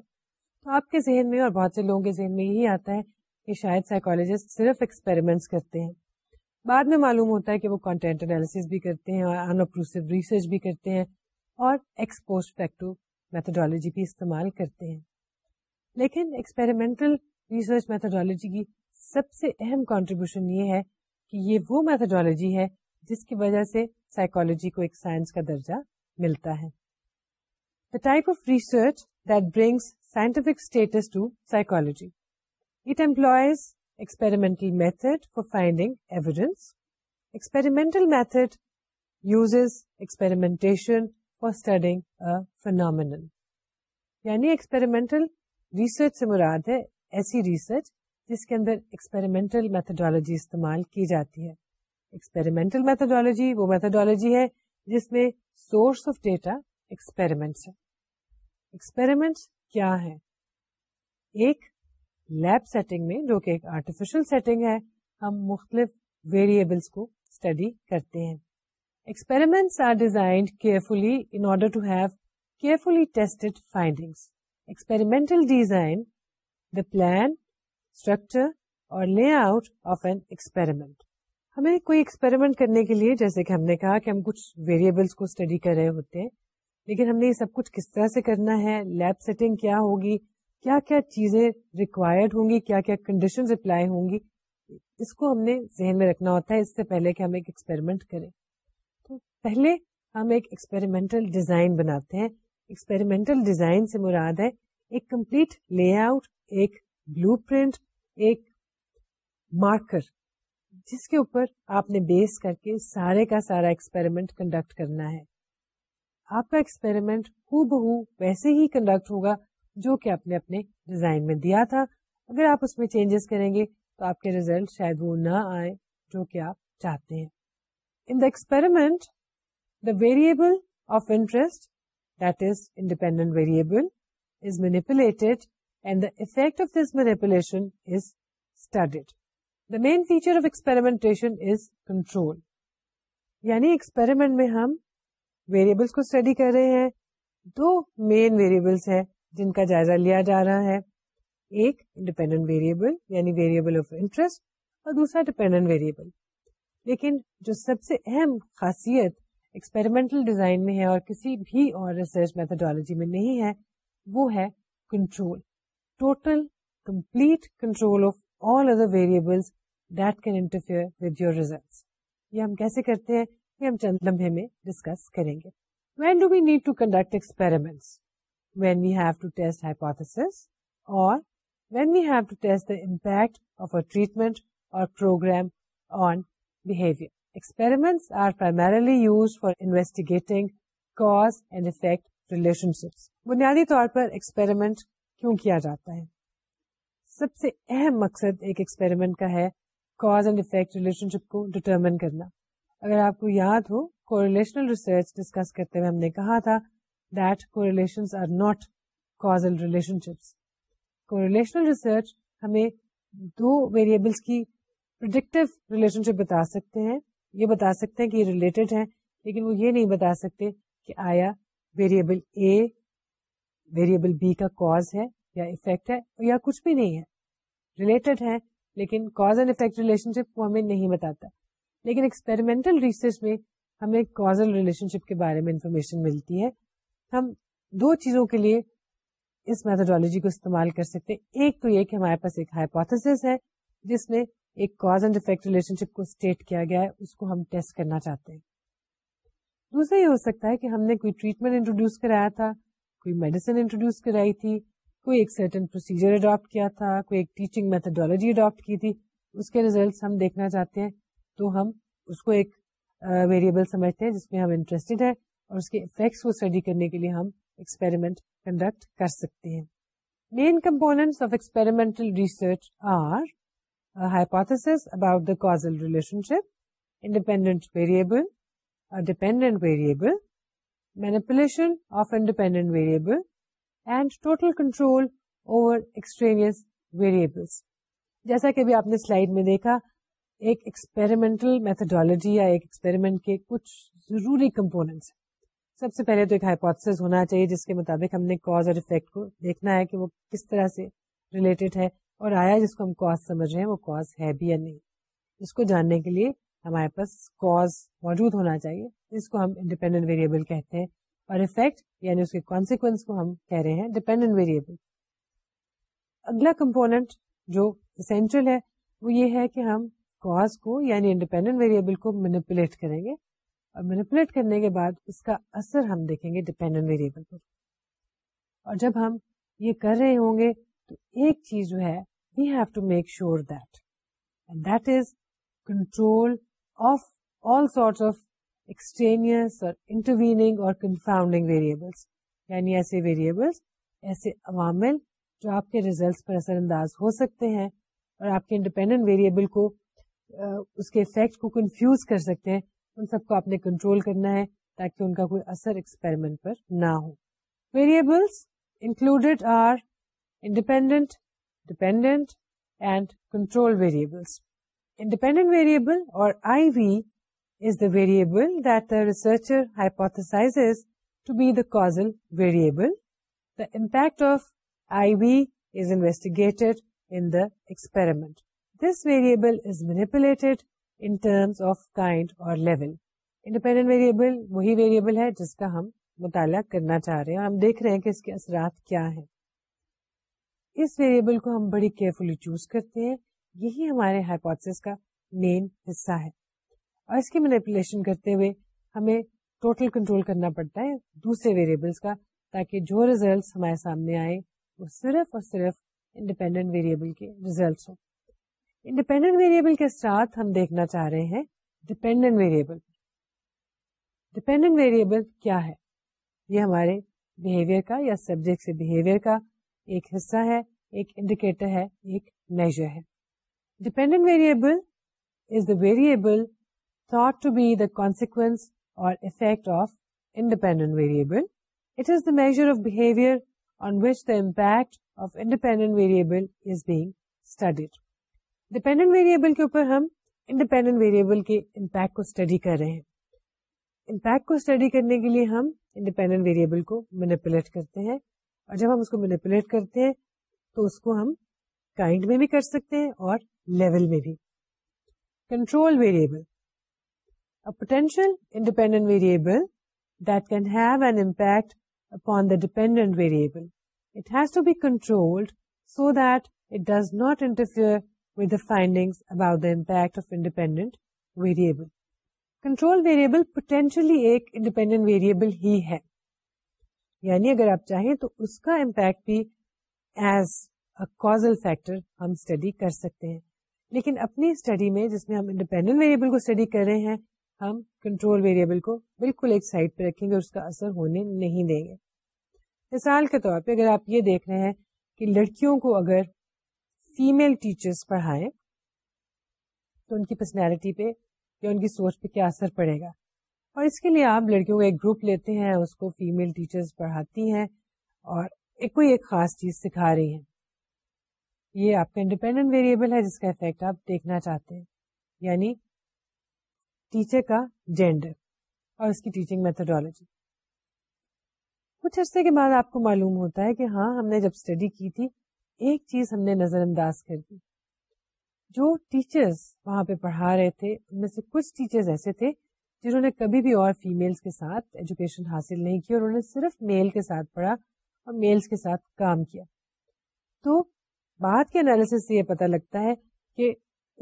تو آپ کے ذہن میں اور بہت سے لوگوں کے ذہن میں یہی آتا ہے کہ شاید سائیکولوجسٹ صرف ایکسپیریمنٹس کرتے ہیں بعد میں معلوم ہوتا ہے کہ وہ کانٹینٹ انالیس بھی کرتے ہیں اور ایکسپوسیکٹو ریسرچ بھی کرتے ہیں اور فیکٹو میتھڈالوجی بھی استعمال کرتے ہیں لیکن ایکسپیریمنٹل ریسرچ میتھڈالوجی کی سب سے اہم کانٹریبیوشن یہ ہے کہ یہ وہ میتھڈالوجی ہے جس کی وجہ سے سائیکولوجی کو ایک سائنس کا درجہ ملتا ہے the type of research that brings scientific status to psychology. It employs experimental method for finding evidence. Experimental method uses experimentation for studying a phenomenon. یعنی experimental ریسرچ سے مراد ہے ایسی ریسرچ جس کے اندر ایکسپیریمنٹل میتھڈالوجی استعمال کی جاتی ہے ایکسپیریمنٹل میتھڈالوجی وہ میتھڈالوجی ہے جس میں سورس آف ڈیٹا ایکسپیریمنٹ ہے ایکسپیریمنٹ کیا ہے ایک لیب سیٹنگ میں جو کہ ایک آرٹیفیشل سیٹنگ ہے ہم مختلف ویریبلس کو اسٹڈی کرتے ہیں are designed carefully in order to have carefully tested finding experimental design the plan structure or layout of an experiment ہمیں کوئی ایکسپیریمنٹ کرنے کے لیے جیسے کہ ہم نے کہا کہ ہم کچھ ویریبلس کو اسٹڈی کر رہے ہوتے ہیں لیکن ہم نے یہ سب کچھ کس طرح سے کرنا ہے لیب سیٹنگ کیا ہوگی کیا کیا چیزیں ریکوائرڈ ہوں گی کیا کیا کنڈیشن اپلائی ہوں گی اس کو ہم نے ذہن میں رکھنا ہوتا ہے اس سے پہلے کہ ہم ایک ایکسپیریمنٹ کریں تو پہلے ہم ایک ایکسپیریمنٹل ڈیزائن بناتے ہیں ایکسپیریمنٹل ڈیزائن سے مراد ہے ایک کمپلیٹ لے آؤٹ ایک بلو پرنٹ ایک مارکر جس کے اوپر آپ نے بیس کر کے سارے کا سارا ایکسپیریمنٹ کنڈکٹ کرنا ہے آپ کا ایکسپیرمنٹ ہو بہ ویسے ہی کنڈکٹ ہوگا جو کہ آپ نے اپنے ڈیزائن میں دیا تھا اگر آپ اس میں چینجز کریں گے تو آپ کے ریزلٹ شاید وہ نہ آئے جو کہ آپ چاہتے ہیں in the the variable of interest that is independent variable is manipulated and the effect of this manipulation is studied the main feature of is control یعنی ایکسپیریمنٹ میں ہم ویریبلس کو اسٹڈی کر رہے ہیں دو مین ویریبلس ہیں جن کا جائزہ لیا جا رہا ہے ایک ویریبل ویریبل یعنی آف انٹرسٹ اور دوسرا ویریبل لیکن جو سب سے اہم خاصیت ایکسپیریمنٹل ڈیزائن میں ہے اور کسی بھی اور ریسرچ میتھڈالوجی میں نہیں ہے وہ ہے control total complete control of all other variables that can interfere with your result یہ ہم کیسے کرتے ہیں یہ ہم چند لمحے میں ڈسکس کریں گے when do we need to conduct experiment when we have to test hypothesis or when we have to test the impact of a treatment or programme on behaviour experiment are primarily use for investigating cause and effect relationships بنیادی طور پر experiment کیوں کیا جاتا ہے سب سے اہم مقصد ایک ایکسپیریمنٹ کا ہے cause and effect relationship کو ڈٹرمن کرنا اگر آپ کو یاد ہو کوریلیشنل ریسرچ ڈسکس کرتے ہوئے ہم نے کہا تھا that correlations are not causal relationships correlational research ہمیں دو ویریبلس کی پرڈکٹیو ریلیشن شپ بتا سکتے ہیں یہ بتا سکتے ہیں کہ یہ ریلیٹڈ ہیں لیکن وہ یہ نہیں بتا سکتے کہ آیا ویریبل اے ویریبل بی کا کاز ہے یا افیکٹ ہے یا کچھ بھی نہیں ہے ریلیٹڈ ہے لیکن cause and effect relationship وہ ہمیں نہیں بتاتا لیکن ایکسپیریمنٹل ریسرچ میں ہمیں کازل ریلیشن شپ کے بارے میں انفارمیشن ملتی ہے ہم دو چیزوں کے لیے اس میتھڈالوجی کو استعمال کر سکتے ہیں ایک تو یہ کہ ہمارے پاس ایک ہائپوتھس ہے جس میں ایک cause and effect relationship کو اسٹیٹ کیا گیا ہے اس کو ہم ٹیسٹ کرنا چاہتے ہیں دوسرا یہ ہو سکتا ہے کہ ہم نے کوئی ٹریٹمنٹ انٹروڈیوس کرایا تھا کوئی میڈیسن انٹروڈیوس کرائی تھی کوئی ایک سرٹن پروسیجر اڈاپٹ کیا تھا کوئی ایک ٹیچنگ میتھڈالوجی اڈاپٹ کی تھی اس کے ریزلٹس ہم دیکھنا چاہتے ہیں تو ہم اس کو ایک ویریبل سمجھتے ہیں جس میں ہم انٹرسٹڈ ہیں اور اس کے افیکٹس کو اسٹڈی کرنے کے لیے ہم ایکسپیریمنٹ کنڈکٹ کر سکتے ہیں main component of experimental research are hypothesis about the relationship independent variable dependent variable manipulation of independent variable and total control over extraneous variables جیسا کہ ابھی آپ نے سلائڈ میں دیکھا ایک ایکسپیریمنٹل میتھڈالوجی یا ایک ایکسپیریمنٹ کے کچھ ضروری کمپوننٹس سب سے پہلے تو ایک ہائپوتھس ہونا چاہیے جس کے مطابق ہم نے کاز اور افیکٹ کو دیکھنا ہے کہ وہ کس طرح سے ریلیٹڈ ہے اور آیا جس کو ہم کاز کاز سمجھ رہے ہیں وہ ہے بھی یا نہیں اس کو جاننے کے لیے ہمارے پاس کاز موجود ہونا چاہیے جس کو ہم انڈیپینڈنٹ ویریبل کہتے ہیں اور افیکٹ یعنی اس کے کانسیکوینس کو ہم کہہ رہے ہیں ڈیپینڈنٹ ویریبل اگلا کمپوننٹ جو اسینشل ہے وہ یہ ہے کہ ہم کاز کو یعنی انڈیپینڈنٹ ویریبل کو مینپولیٹ کریں گے اور مینپولیٹ کرنے کے بعد اس کا اثر ہم دیکھیں گے ڈیپینڈنٹ ویریبل پر اور جب ہم یہ کر رہے ہوں گے تو ایک چیز جو ہے we have to make sure that and that is control of all sort of extraneous اور انٹرویننگ اور کنفاؤنڈنگ ویریبلس یعنی ایسے ویریبلس ایسے عوامل جو آپ کے ریزلٹس پر اثر انداز ہو سکتے ہیں اور آپ کے انڈیپینڈنٹ ویریبل کو اس کے افیکٹ کو کنفیوز کر سکتے ہیں ان سب کو آپ نے کنٹرول کرنا ہے تاکہ ان کا کوئی اثر ایکسپیریمنٹ پر نہ ہو variables included are independent dependent and control variables independent variable or I V is the variable that the researcher hypothesises to be the causal variable the impact of I V is investigated in the experiment لیولپل وہی variable ہے جس کا ہم مطالعہ کرنا چاہ رہے ہیں اور ہم دیکھ رہے ہیں کہ اس کے اثرات کیا ہیں اس ویریبل کو ہم بڑی کیئرفلی چوز کرتے ہیں یہی ہمارے ہائپوتھس کا مین حصہ ہے اور اس کی مینپولیشن کرتے ہوئے ہمیں ٹوٹل کنٹرول کرنا پڑتا ہے دوسرے ویریبلس کا تاکہ جو ریزلٹس ہمارے سامنے آئے وہ صرف اور صرف انڈیپینڈنٹ ویریبل کے ریزلٹس ہوں انڈیپینڈنٹ ویریبل کے ساتھ ہم دیکھنا چاہ رہے ہیں ڈپینڈنٹ ویریبل ڈپینڈنٹ ویریبل کیا ہے یہ ہمارے بہیویئر کا یا سبجیکٹ سے بہیویئر کا ایک حصہ ہے ایک انڈیکیٹر ہے ایک میجر ہے dependent variable is the variable thought to be the consequence or effect of independent variable it is the measure of behaviour on which the impact of independent variable is being studied dependent variable کے اوپر ہم independent variable کے impact impact کو کو study study کر رہے ہیں کرنے کے لیے ہم انڈیپینڈنٹ ویریبل کو مینیپولیٹ کرتے ہیں اور جب ہم اس کو مینیپولیٹ کرتے ہیں تو اس کو ہم کائنڈ میں بھی کر سکتے ہیں اور لیول میں بھی control variable potential independent variable that can have an impact upon the dependent variable it has to be control so that it does not interfere تو اس کا لیکن اپنی اسٹڈی میں جس میں ہم انڈیپینڈنٹ ویریبل کو اسٹڈی کرے ہیں ہم کنٹرول ویریبل کو بالکل ایک سائڈ پہ رکھیں گے اور اس کا اثر ہونے نہیں دیں گے مثال کے طور پہ اگر آپ یہ دیکھ رہے ہیں کہ لڑکیوں کو اگر فیمل ٹیچرس پڑھائے تو ان کی پرسنالٹی پہ یا ان کی سوچ پہ کیا اثر پڑے گا اور اس کے لیے آپ لڑکیوں کا ایک گروپ لیتے ہیں اس کو فیمل پڑھاتی ہیں اور ایک کوئی ایک خاص چیز سکھا رہی ہیں یہ آپ کا انڈیپینڈنٹ ویریبل ہے جس کا افیکٹ آپ دیکھنا چاہتے ہیں یعنی ٹیچر کا جینڈر اور اس کی ٹیچنگ میتھڈالوجی کچھ عرصے کے بعد آپ کو معلوم ہوتا ہے کہ ہاں ہم نے جب اسٹڈی کی تھی ایک چیز ہم نے نظر انداز کر دی جو ٹیچرس وہاں پہ پڑھا رہے تھے ان میں سے کچھ ٹیچرز ایسے تھے جنہوں نے کبھی بھی اور فیملس کے ساتھ ایجوکیشن حاصل نہیں کی اور انہوں نے صرف میل کے ساتھ پڑھا اور میلس کے ساتھ کام کیا تو بات کے انالیس سے یہ پتا لگتا ہے کہ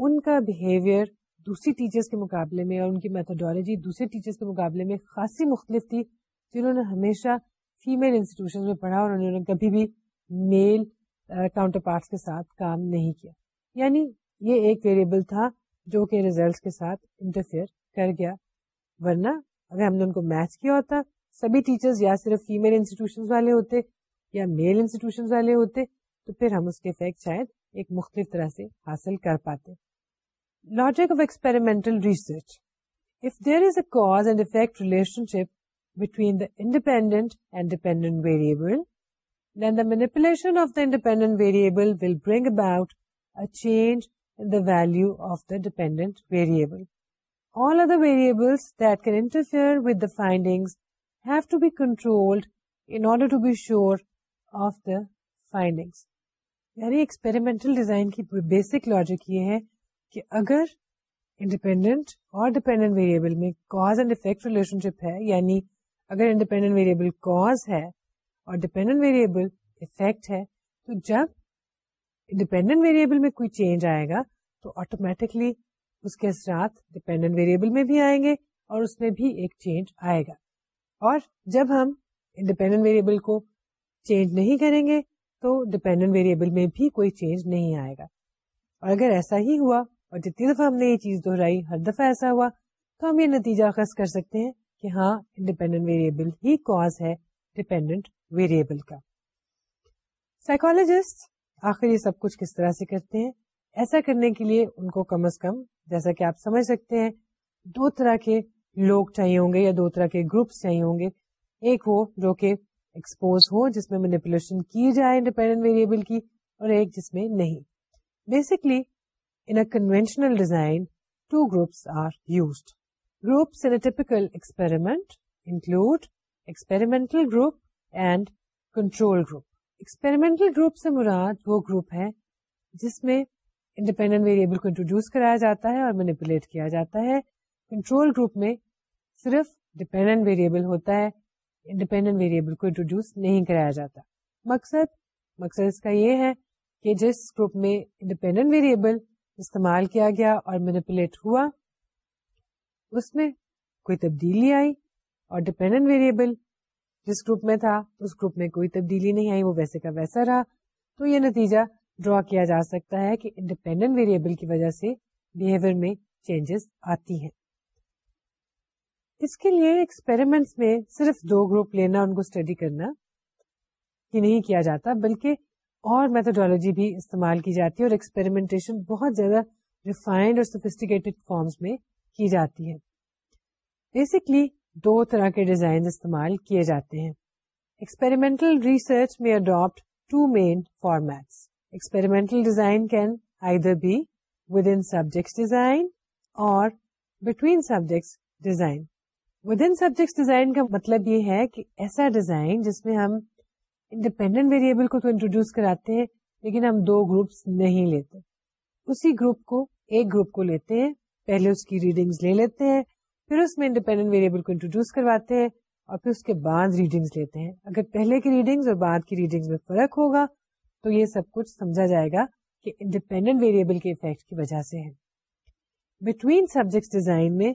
ان کا بیہیویئر دوسری ٹیچرس کے مقابلے میں اور ان کی میتھڈالوجی دوسرے ٹیچرس کے مقابلے میں خاصی مختلف تھی جنہوں نے ہمیشہ فیمل انسٹیٹیوشن میں پڑھا اور انہوں نے کبھی بھی میل کاؤنٹر پارٹس کے ساتھ کام نہیں کیا یعنی یہ ایک ویریبل تھا جو کہ ریزلٹ کے ساتھ انٹرفیئر کر گیا ورنہ اگر ہم نے ان کو میچ کیا ہوتا سبھی ٹیچرز یا صرف فیمل انسٹیٹیوشن والے ہوتے یا میل انسٹیٹیوشن والے ہوتے تو پھر ہم اس کے افیکٹ شاید ایک مختلف طرح سے حاصل کر پاتے logic of experimental research if there is a cause and effect relationship between the independent and dependent variable manipulation of the independent variable will bring about variable all other ویریبلفیئر of the finding یعنی experimental design کی basic logic یہ ہے کہ اگر independent اور dependent variable میں cause and effect relationship ہے یعنی اگر انڈیپینڈنٹ ویریئبل کوز ہے اور ڈیپینڈنٹ ویریبل افیکٹ ہے تو جب ڈیپینڈنٹ ویریبل میں کوئی چینج آئے گا تو آٹومیٹکلی اس کے ساتھ اور اس میں بھی ایک چینج آئے گا اور جب ہم انڈیپنٹ ویریبل کو چینج نہیں کریں گے تو ڈپینڈنٹ ویریبل میں بھی کوئی چینج نہیں آئے گا اور اگر ایسا ہی ہوا اور جتنی دفعہ ہم نے یہ چیز دہرائی ہر دفعہ ایسا ہوا تو ہم یہ نتیجہ خز کر سکتے ہیں کہ ہاں انڈیپینڈنٹ ویریبل ہی کاز ہے ڈیپینڈنٹ ویریبل کا سائیکولوجسٹ آخر یہ سب کچھ کس طرح سے کرتے ہیں ایسا کرنے کے لیے ان کو کم از کم جیسا کہ آپ سمجھ سکتے ہیں دو طرح کے لوگ چاہیے ہوں گے یا دو طرح کے گروپس چاہیے ہوں گے ایک وہ جو کہ ایکسپوز ہو جس میں مینیپولیشن کی جائے انڈیپینڈنٹ ویریبل کی اور ایک جس میں نہیں basically in conventional design two groups are used groups in typical experiment include experimental group and control group experimental group سے مراد وہ گروپ ہے جس میں انڈیپینڈنٹ ویریبل کو انٹروڈیوس کرایا جاتا ہے اور مینیپولیٹ کیا جاتا ہے کنٹرول گروپ میں صرف ڈیپینڈنٹ ویریبل ہوتا ہے انڈیپینڈنٹ ویریبل کو انٹروڈیوس نہیں کرایا جاتا مقصد مقصد اس کا یہ ہے کہ جس گروپ میں انڈیپینڈنٹ ویریبل استعمال کیا گیا اور مینیپولیٹ ہوا اس میں کوئی تبدیلی آئی اور ڈیپینڈنٹ ویریبل جس گروپ میں تھا اس گروپ میں کوئی تبدیلی نہیں آئی وہ ویسے کا ویسا رہا تو یہ نتیجہ ڈرا کیا جا سکتا ہے کہ انڈیپینڈنٹ ویریبل کی وجہ سے بہیویئر میں چینجز آتی ہیں اس کے لیے ایکسپیریمنٹس میں صرف دو گروپ لینا ان کو اسٹڈی کرنا ہی نہیں کیا جاتا بلکہ اور میتھڈالوجی بھی استعمال کی جاتی ہے اور ایکسپیریمنٹیشن بہت زیادہ ریفائنڈ اور سوفیسٹیکیٹڈ فارمز میں کی جاتی ہے بیسکلی دو طرح کے ڈیزائن استعمال کیے جاتے ہیں ایکسپیریمنٹل ریسرچ میں adopt two main formats experimental design can I be within subject design or between subjects design within subject design کا مطلب یہ ہے کہ ایسا ڈیزائن جس میں ہم انڈیپینڈنٹ ویریبل کو تو انٹروڈیوس کراتے ہیں لیکن ہم دو گروپس نہیں لیتے اسی گروپ کو ایک گروپ کو لیتے ہیں پہلے اس کی ریڈنگز لے لیتے ہیں پھر اس میں انڈیپینڈنٹ ویریبل کو انٹروڈیوس کرواتے ہیں اور پھر اس کے بعد ریڈنگز لیتے ہیں اگر پہلے کی ریڈنگز اور بعد کی ریڈنگز میں فرق ہوگا تو یہ سب کچھ سمجھا جائے گا کہ انڈیپینڈنٹ ویریبل کے افیکٹ کی وجہ سے ہے بٹوین سبجیکٹ ڈیزائن میں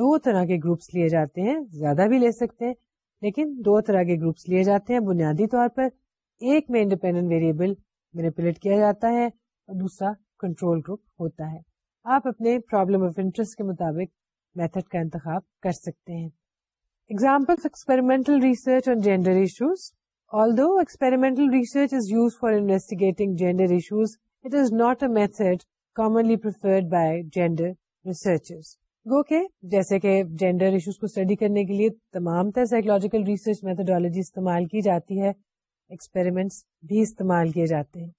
دو طرح کے گروپس لیے جاتے ہیں زیادہ بھی لے سکتے ہیں لیکن دو طرح کے گروپس لیے جاتے ہیں بنیادی طور پر ایک میں انڈیپینڈنٹ ویریبل مینیپولیٹ کیا جاتا ہے اور دوسرا کنٹرول گروپ ہوتا ہے آپ اپنے پرابلم آف انٹرسٹ کے مطابق میتھڈ کا انتخاب کر سکتے ہیں example experimental research gender issues experimental experimental research is use investigating gender method commonly go کے جیسے کہ جینڈر ایشوز کو اسٹڈی کرنے کے لیے تمام تر سائیکولوجیکل ریسرچ میتھڈالوجی استعمال کی جاتی ہے ایکسپیریمنٹس بھی استعمال کیے جاتے ہیں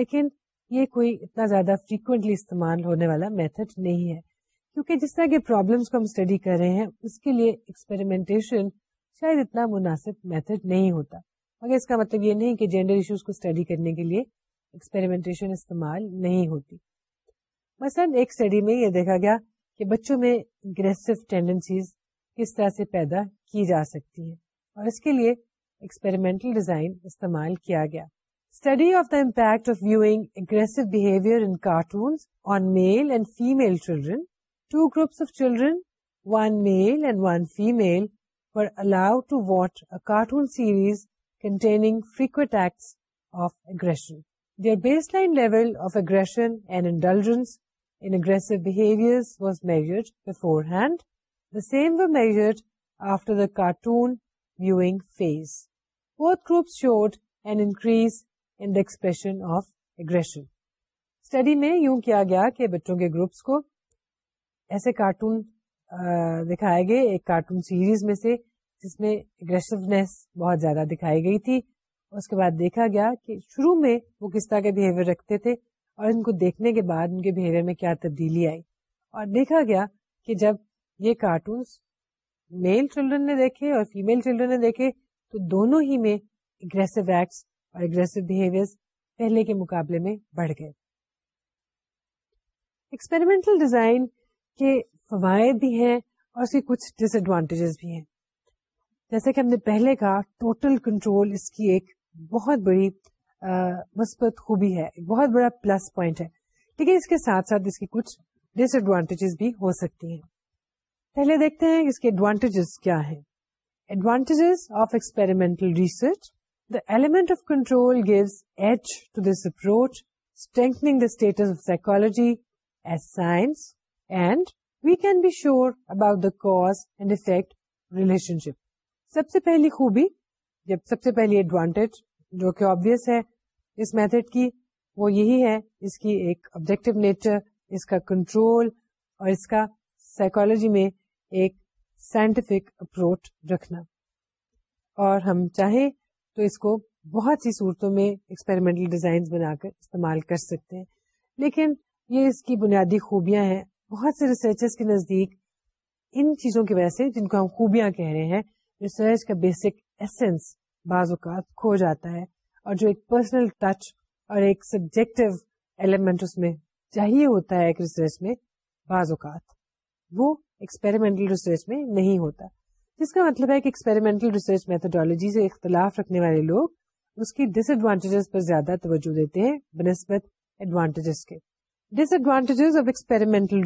لیکن یہ کوئی اتنا زیادہ فریکوینٹلی استعمال ہونے والا میتھڈ نہیں ہے کیونکہ جس طرح کے پرابلمس کو ہم اسٹڈی کر رہے ہیں اس کے لیے شاید اتنا مناسب میتھڈ نہیں ہوتا مگر اس کا مطلب یہ نہیں کہ جینڈر ایشوز کو اسٹڈی کرنے کے لیے استعمال نہیں ہوتی مثلاً ایک اسٹڈی میں یہ دیکھا گیا کہ بچوں میں اگریسو ٹینڈنسیز کس طرح سے پیدا کی جا سکتی ہیں اور اس کے لیے ایکسپیریمنٹل ڈیزائن استعمال کیا گیا study of the impact of viewing aggressive behaviour in cartoons on male and female children two groups of children male and one female series counting frets was measured beforehand the same measured after the cartoon phase groups showed and increase inspiration of aggression study میں یوں کیا گیا کہ بچوں کے groups کو ایسے cartoon دکھائے گئے ایک کارٹون سیریز میں سے جس میں اگریسونیس بہت زیادہ دکھائی گئی تھی اس کے بعد دیکھا گیا کہ شروع میں وہ کس طرح کے بہیویئر رکھتے تھے اور ان کو دیکھنے کے بعد ان کے بہیویئر میں کیا تبدیلی آئی اور دیکھا گیا کہ جب یہ کارٹونس میل چلڈرن نے دیکھے اور فیمل چلڈرن نے دیکھے تو دونوں ہی میں اگریسو ایکٹس اور اگریسو بہیویئر پہلے کے مقابلے میں بڑھ گئے ایکسپیریمنٹل ڈیزائن کے فوائد بھی ہیں اور اس کے کچھ ڈس ایڈوانٹیجز بھی ہیں جیسے کہ ہم نے پہلے کہا ٹوٹل کنٹرول اس کی ایک بہت بڑی مثبت خوبی ہے بہت بڑا پلس پوائنٹ ہے لیکن اس کے ساتھ ساتھ اس کی کچھ ڈس ایڈوانٹیجز بھی ہو سکتی ہیں پہلے دیکھتے ہیں اس کے ایڈوانٹیجز کیا ہیں advantages of experimental research the element of control gives edge to this approach strengthening the status of psychology as science and we can be sure about the cause and effect relationship سب سے پہلی خوبی جب سب سے پہلی advantage جو کہ آبیس ہے اس method کی وہ یہی ہے اس کی ایک آبجیکٹو نیچر اس کا کنٹرول اور اس کا سائیکولوجی میں ایک سائنٹیفک اپروچ رکھنا اور ہم چاہیں تو اس کو بہت سی صورتوں میں ایکسپیریمنٹل ڈیزائنز بنا کر استعمال کر سکتے ہیں لیکن یہ اس کی بنیادی خوبیاں ہیں بہت سے ریسرچرس کے نزدیک ان چیزوں کی وجہ سے جن کو ہم خوبیاں کہہ رہے ہیں ریسرچ کا بیسک ایسنس بعض اوقات کھو جاتا ہے اور جو ایک پرسنل ٹچ اور ایک سبجیکٹو ایلیمنٹ اس میں چاہیے ہوتا ہے ایک ریسرچ میں بعض اوقات وہ ایکسپیریمنٹل ریسرچ میں نہیں ہوتا جس کا مطلب ہے کہ ایکسپیریمنٹل ریسرچ میتھڈالوجی سے اختلاف رکھنے والے لوگ اس کی ڈس ایڈوانٹیجز پر زیادہ توجہ دیتے ہیں بنسبت ایڈوانٹیجز کے ڈس ایڈوانٹیج آف ایکسپیرمنٹل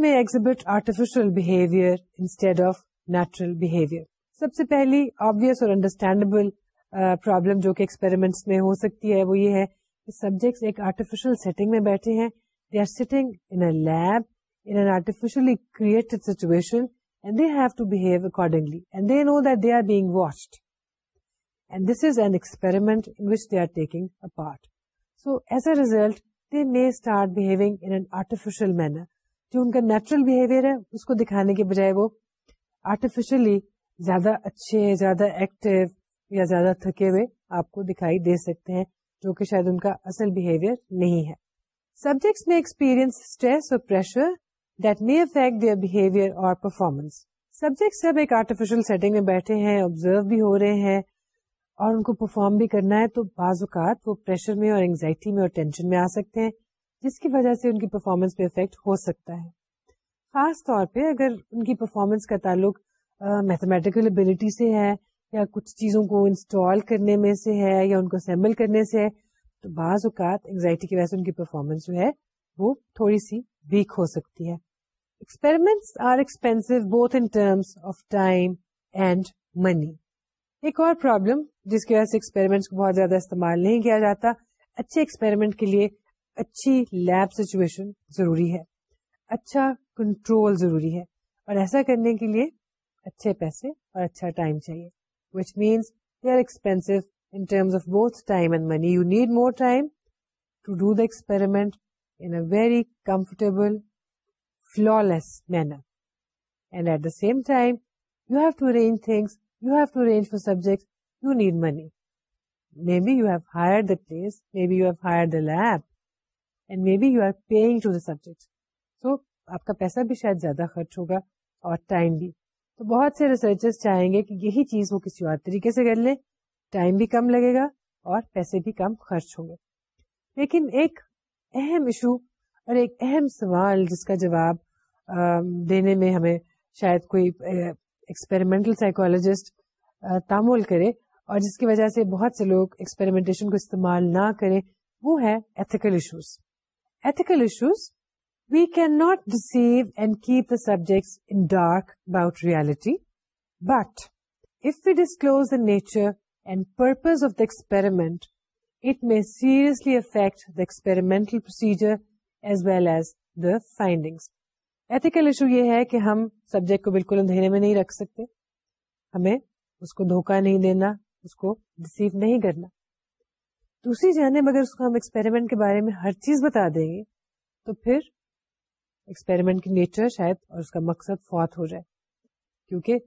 میں ہو سکتی ہے وہ یہ ہے کہ ایک میں بیٹھے ہیں part so as a result they may start behaving in artificial manner جو ان کا نیچرل بہیویئر ہے اس کو دکھانے کے بجائے وہ آرٹیفیشلی زیادہ اچھے زیادہ ایکٹیو یا زیادہ تھکے ہوئے آپ کو دکھائی دے سکتے ہیں جو کہ شاید ان کا اصل بہیویئر نہیں ہے سبجیکٹس میں ایکسپیرئنس اسٹریس اور pressure that may affect their behaviour اور پرفارمنس سبجیکٹ سب ایک آرٹیفیشل سیٹنگ میں بیٹھے ہیں آبزرو بھی ہو رہے ہیں اور ان کو پرفارم بھی کرنا ہے تو بعض اوقات وہ پریشر میں اور انگزائٹی میں اور ٹینشن میں آ سکتے ہیں جس کی وجہ سے ان کی پرفارمنس پہ افیکٹ ہو سکتا ہے خاص طور پہ اگر ان کی پرفارمنس کا تعلق میتھمیٹیکل ابلیٹی سے ہے یا کچھ چیزوں کو انسٹال کرنے میں سے ہے یا ان کو اسمبل کرنے سے ہے تو بعض اوقات انگزائٹی کی وجہ سے ان کی پرفارمنس جو ہے وہ تھوڑی سی ویک ہو سکتی ہے experiments are expensive both in terms of time and money ایک اور پرابلم جس کی وجہ سے ایکسپیریمنٹس کو بہت زیادہ استعمال نہیں کیا جاتا اچھے ایکسپیریمنٹ کے لیے اچھی لیب سچویشن ضروری ہے اچھا کنٹرول ضروری ہے اور ایسا کرنے کے لیے اچھے پیسے اور اچھا ٹائم چاہیے which means they are expense in terms of both time and money you need more time to do the experiment in a very comfortable flawless manner and at the same time you have to arrange things you have to arrange for subject you need money. Maybe you have hired the place, maybe you have hired the lab, and maybe you are paying to the subject. So, آپ کا پیسہ بھی شاید زیادہ خرچ ہوگا اور time بھی تو بہت سے ریسرچر چاہیں گے کہ یہی چیز وہ کسی اور طریقے سے کر لیں ٹائم بھی کم لگے گا اور پیسے بھی کم خرچ ہوں گے لیکن ایک اہم ایشو اور ایک اہم سوال جس کا جواب دینے میں ہمیں شاید کوئی ایکسپیریمنٹل سائیکولوجسٹ تامول کرے اور جس کی وجہ سے بہت سے لوگ ایکسپیریمنٹیشن کو استعمال نہ کریں وہ ہے ethical issues ethical issues we can not deceive and keep the subject reality but disclose the nature and purpose of the experiment it may seriously affect the experimental procedure as well as the findings ethical issue یہ ہے کہ ہم subject کو بالکل اندھیرے میں نہیں رکھ سکتے ہمیں اس کو دھوکہ نہیں دینا اس کو ریسیو نہیں کرنا دوسری جانب اگر اس کو ہم ایکسپیریمنٹ کے بارے میں ہر چیز بتا دیں گے تو پھر ایکسپیریمنٹ کی نیچر شاید اور اس کا مقصد فوت ہو جائے کیونکہ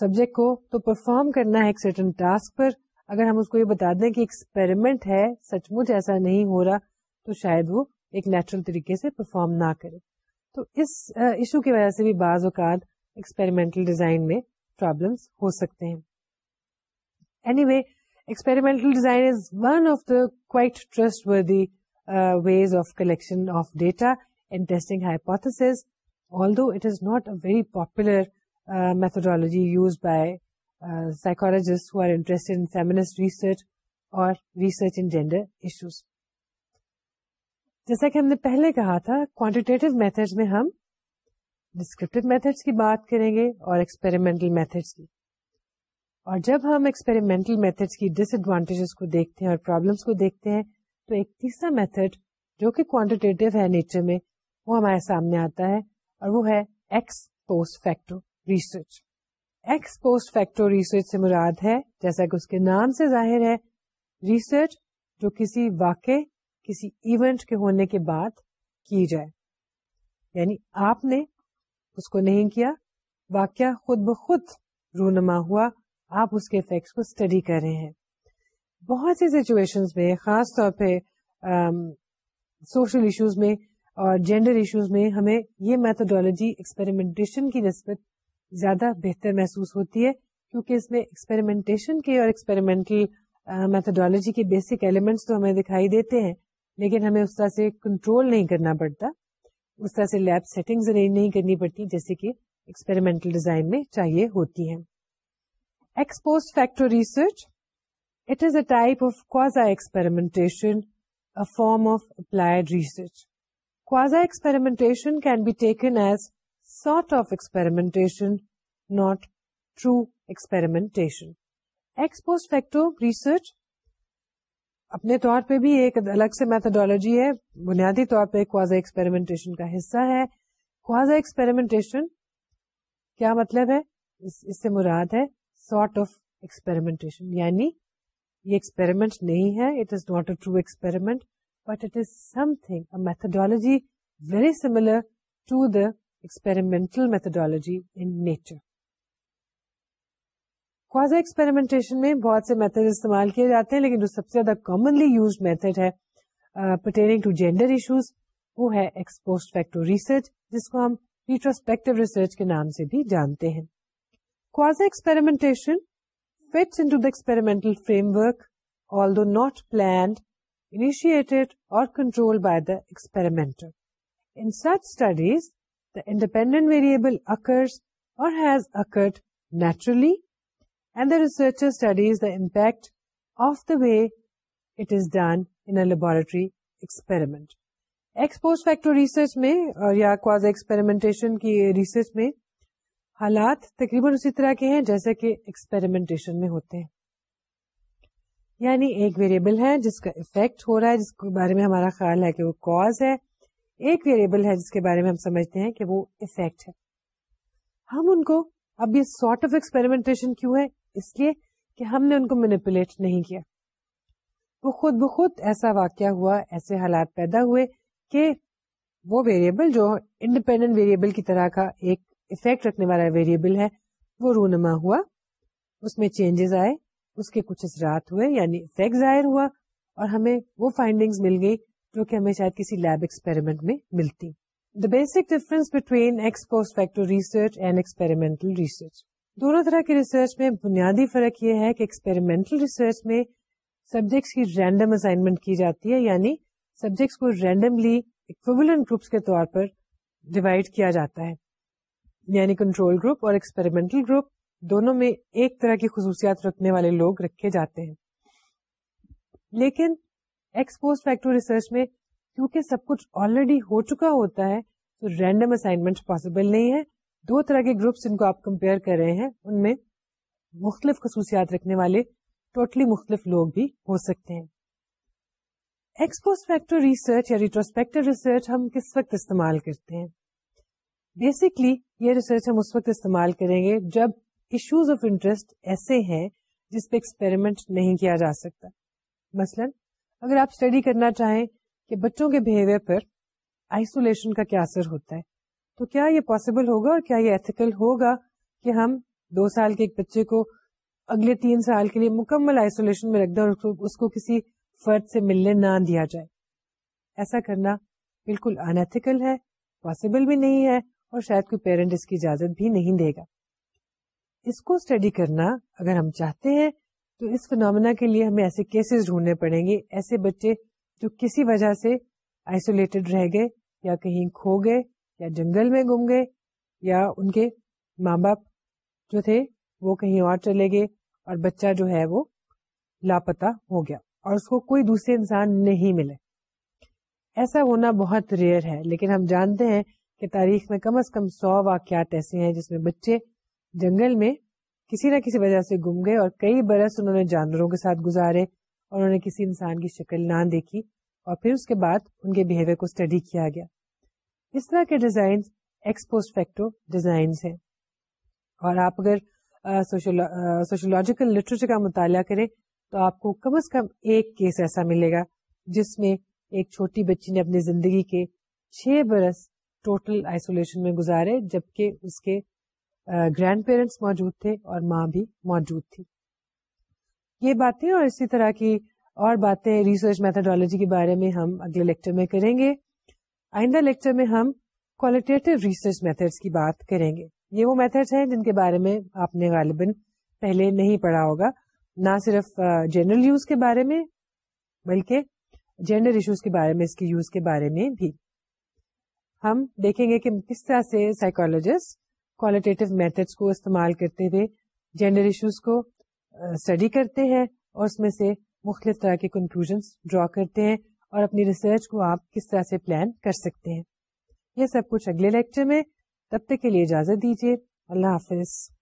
سبجیکٹ کو تو پرفارم کرنا ہے ایک سرٹن ٹاسک پر اگر ہم اس کو یہ بتا دیں کہ ایکسپیریمنٹ ہے سچ مچ ایسا نہیں ہو رہا تو شاید وہ ایک نیچرل طریقے سے پرفارم نہ کرے تو اس ایشو کی وجہ سے بھی بعض اوقات ایکسپیریمنٹل ڈیزائن میں پرابلمس ہو سکتے ہیں anyway experimental design is one of the quite trustworthy uh, ways of collection of data and testing hypothesis although it is not a very popular uh, methodology used by uh, psychologists who are interested in feminist research or research in gender issues جیسا کہ ہم نے پہلے کہا تھا quantitative method میں ہم descriptive methods کی بات کریں گے اور ایکسپیریمنٹل میتھڈس کی اور جب ہم ایکسپیریمنٹل میتھڈ کی ڈس ایڈوانٹیجز کو دیکھتے ہیں اور پرابلمس کو دیکھتے ہیں تو ایک تیسرا میتھڈ جو کہ کوانٹیٹیو ہے نیچر میں وہ ہمارے سامنے آتا ہے اور وہ ہے ex post research ex post research سے مراد ہے جیسا کہ اس کے نام سے ظاہر ہے ریسرچ جو کسی واقع کسی ایونٹ کے ہونے کے بعد کی جائے یعنی آپ نے اس کو نہیں کیا واقعہ خود بخود رونما ہوا آپ اس کے افیکٹس کو اسٹڈی کر رہے ہیں بہت سی سچویشن میں خاص طور پہ سوشل ایشوز میں اور جینڈر ایشوز میں ہمیں یہ میتھڈولوجی ایکسپیریمنٹیشن کی نسبت زیادہ بہتر محسوس ہوتی ہے کیونکہ اس میں ایکسپیریمنٹیشن کے اور ایکسپیریمنٹل میتھڈالوجی کے بیسک ایلیمنٹس تو ہمیں دکھائی دیتے ہیں لیکن ہمیں اس طرح سے کنٹرول نہیں کرنا پڑتا اس طرح سے لیب سیٹنگز ارینج نہیں کرنی پڑتی جیسے کہ ایکسپیریمنٹل ڈیزائن میں چاہیے ہوتی ہیں ex post is research it of a type of form of form of applied research can can be taken as sort of experimentation not true experimentation ex post facto research اپنے طور پہ بھی ایک الگ سے میتھڈالوجی ہے بنیادی طور پہ کوازا ایکسپیریمنٹیشن کا حصہ ہے کوازا ایکسپیریمنٹیشن کیا مطلب ہے اس سے مراد ہے سارٹ آف ایکسپریمٹیشن یعنی یہ ایکسپیریمنٹ نہیں ہے it is not a true experiment but it is something a methodology very similar to the experimental methodology in true experiment میں بہت سے میتھڈ استعمال کیے جاتے ہیں لیکن جو سب سے زیادہ کامنلی یوز میتھڈ ہے پٹینگ ٹو جینڈر ایشوز وہ ہے ایکسپوس فیٹو ریسرچ جس کو ہم ریٹروسپیکٹ ریسرچ کے نام سے بھی جانتے ہیں quasi experimentation fits into the experimental framework although not planned initiated or controlled by the experimenter in such studies the independent variable occurs or has occurred naturally and the researcher studies the impact of the way it is done in a laboratory experiment ex post factor research میں اور یا cause experimentation کی research میں حالات تقریباً اسی طرح کے ہیں جیسے کہ ایکسپیریمنٹیشن میں ہوتے ہیں یعنی ایک ویریبل ہے جس کا افیکٹ ہو رہا ہے جس کے بارے میں ہمارا خیال ہے کہ وہ کاز ہے ایک ویریبل ہے جس کے بارے میں ہم سمجھتے ہیں کہ وہ افیکٹ ہے ہم ان کو اب یہ سارٹ آف ایکسپیریمنٹیشن کیوں ہے اس لیے کہ ہم نے ان کو مینپولیٹ نہیں کیا وہ خود بخود ایسا واقعہ ہوا ایسے حالات پیدا ہوئے کہ وہ ویریبل جو انڈیپینڈنٹ ویریبل کی طرح کا ایک افیکٹ رکھنے والا ویریبل ہے وہ رونما ہوا اس میں چینجز آئے اس کے کچھ اثرات ہوئے یعنی افیکٹ ظاہر ہوا اور ہمیں وہ فائنڈنگز مل گئی جو کہ ہمیں شاید کسی لیب ایکسپیریمنٹ میں ملتی the basic difference between ex post facto research and experimental research دونوں طرح کے ریسرچ میں بنیادی فرق یہ ہے کہ ایکسپیریمنٹل ریسرچ میں سبجیکٹس کی رینڈم اسائنمنٹ کی جاتی ہے یعنی سبجیکٹس کو رینڈملی گروپس کے طور پر ڈیوائڈ کیا جاتا ہے یعنی کنٹرول گروپ اور ایکسپیریمنٹل گروپ دونوں میں ایک طرح کی خصوصیات رکھنے والے لوگ رکھے جاتے ہیں لیکن ایکسپوز فیکٹو ریسرچ میں کیونکہ سب کچھ آلریڈی ہو چکا ہوتا ہے تو رینڈم اسائنمنٹ پاسبل نہیں ہے دو طرح کے گروپس جن کو آپ کمپیئر کر رہے ہیں ان میں مختلف خصوصیات رکھنے والے ٹوٹلی totally مختلف لوگ بھی ہو سکتے ہیں ایکسپوز فیکٹر ریسرچ یا ریٹروسپیکٹو ریسرچ ہم کس وقت استعمال کرتے ہیں بیسکلی یہ ریسرچ ہم اس وقت استعمال کریں گے جب ایشوز آف انٹرسٹ ایسے ہیں جس پہ ایکسپیریمنٹ نہیں کیا جا سکتا مثلا اگر آپ اسٹڈی کرنا چاہیں کہ بچوں کے بہیویئر پر آئسولیشن کا کیا اثر ہوتا ہے تو کیا یہ پاسبل ہوگا اور کیا یہ ایتھیکل ہوگا کہ ہم دو سال کے ایک بچے کو اگلے تین سال کے لیے مکمل آئسولیشن میں رکھ دیں اور اس کو کسی فرد سے ملنے نہ دیا جائے ایسا کرنا بالکل انتیکل ہے پاسبل بھی نہیں ہے اور شاید کوئی پیرنٹ اس کی اجازت بھی نہیں دے گا اس کو اسٹڈی کرنا اگر ہم چاہتے ہیں تو اس فنامنا کے لیے ہمیں ایسے کیسز ڈھونڈنے پڑیں گے ایسے بچے جو کسی وجہ سے آئسولیٹڈ رہ گئے یا کہیں کھو گئے یا جنگل میں گم گئے یا ان کے ماں باپ جو تھے وہ کہیں اور چلے گئے اور بچہ جو ہے وہ لاپتا ہو گیا اور اس کو کوئی دوسرے انسان نہیں ملے ایسا ہونا بہت ریئر ہے لیکن ہم جانتے ہیں کہ تاریخ میں کم از کم سو واقعات ایسے ہیں جس میں بچے جنگل میں کسی نہ کسی وجہ سے گم گئے اور کئی برس انہوں نے جانوروں کے ساتھ گزارے اور انہوں نے کسی انسان کی شکل نہ دیکھی اور پھر اس کے کے بعد ان بہیویئر کو اسٹڈی کیا گیا اس طرح کے ڈیزائن فیکٹو ڈیزائن ہیں اور آپ اگر سوشولوجیکل لٹریچر کا مطالعہ کریں تو آپ کو کم از کم ایک کیس ایسا ملے گا جس میں ایک چھوٹی بچی نے اپنی زندگی کے چھ برس ٹوٹل آئسولیشن میں گزارے جبکہ اس کے گرینڈ پیرنٹس موجود تھے اور ماں بھی موجود تھی یہ باتیں اور اسی طرح کی اور باتیں ریسرچ میتھڈالوجی کے بارے میں ہم اگلے لیکچر میں کریں گے آئندہ لیکچر میں ہم کوالٹیٹو ریسرچ میتھڈس کی بات کریں گے یہ وہ میتھڈس ہیں جن کے بارے میں آپ نے غالباً پہلے نہیں پڑھا ہوگا نہ صرف جنرل یوز کے بارے میں بلکہ جینڈر ایشوز کے بارے میں اس کے یوز کے بارے میں بھی ہم دیکھیں گے کہ کس طرح سے سائیکولوجسٹ کوالٹیو میتھڈس کو استعمال کرتے ہوئے جینڈر ایشوز کو اسٹڈی کرتے ہیں اور اس میں سے مختلف طرح کے کنکلوژ ڈرا کرتے ہیں اور اپنی ریسرچ کو آپ کس طرح سے پلان کر سکتے ہیں یہ سب کچھ اگلے لیکچر میں تب تک کے لیے اجازت دیجیے اللہ حافظ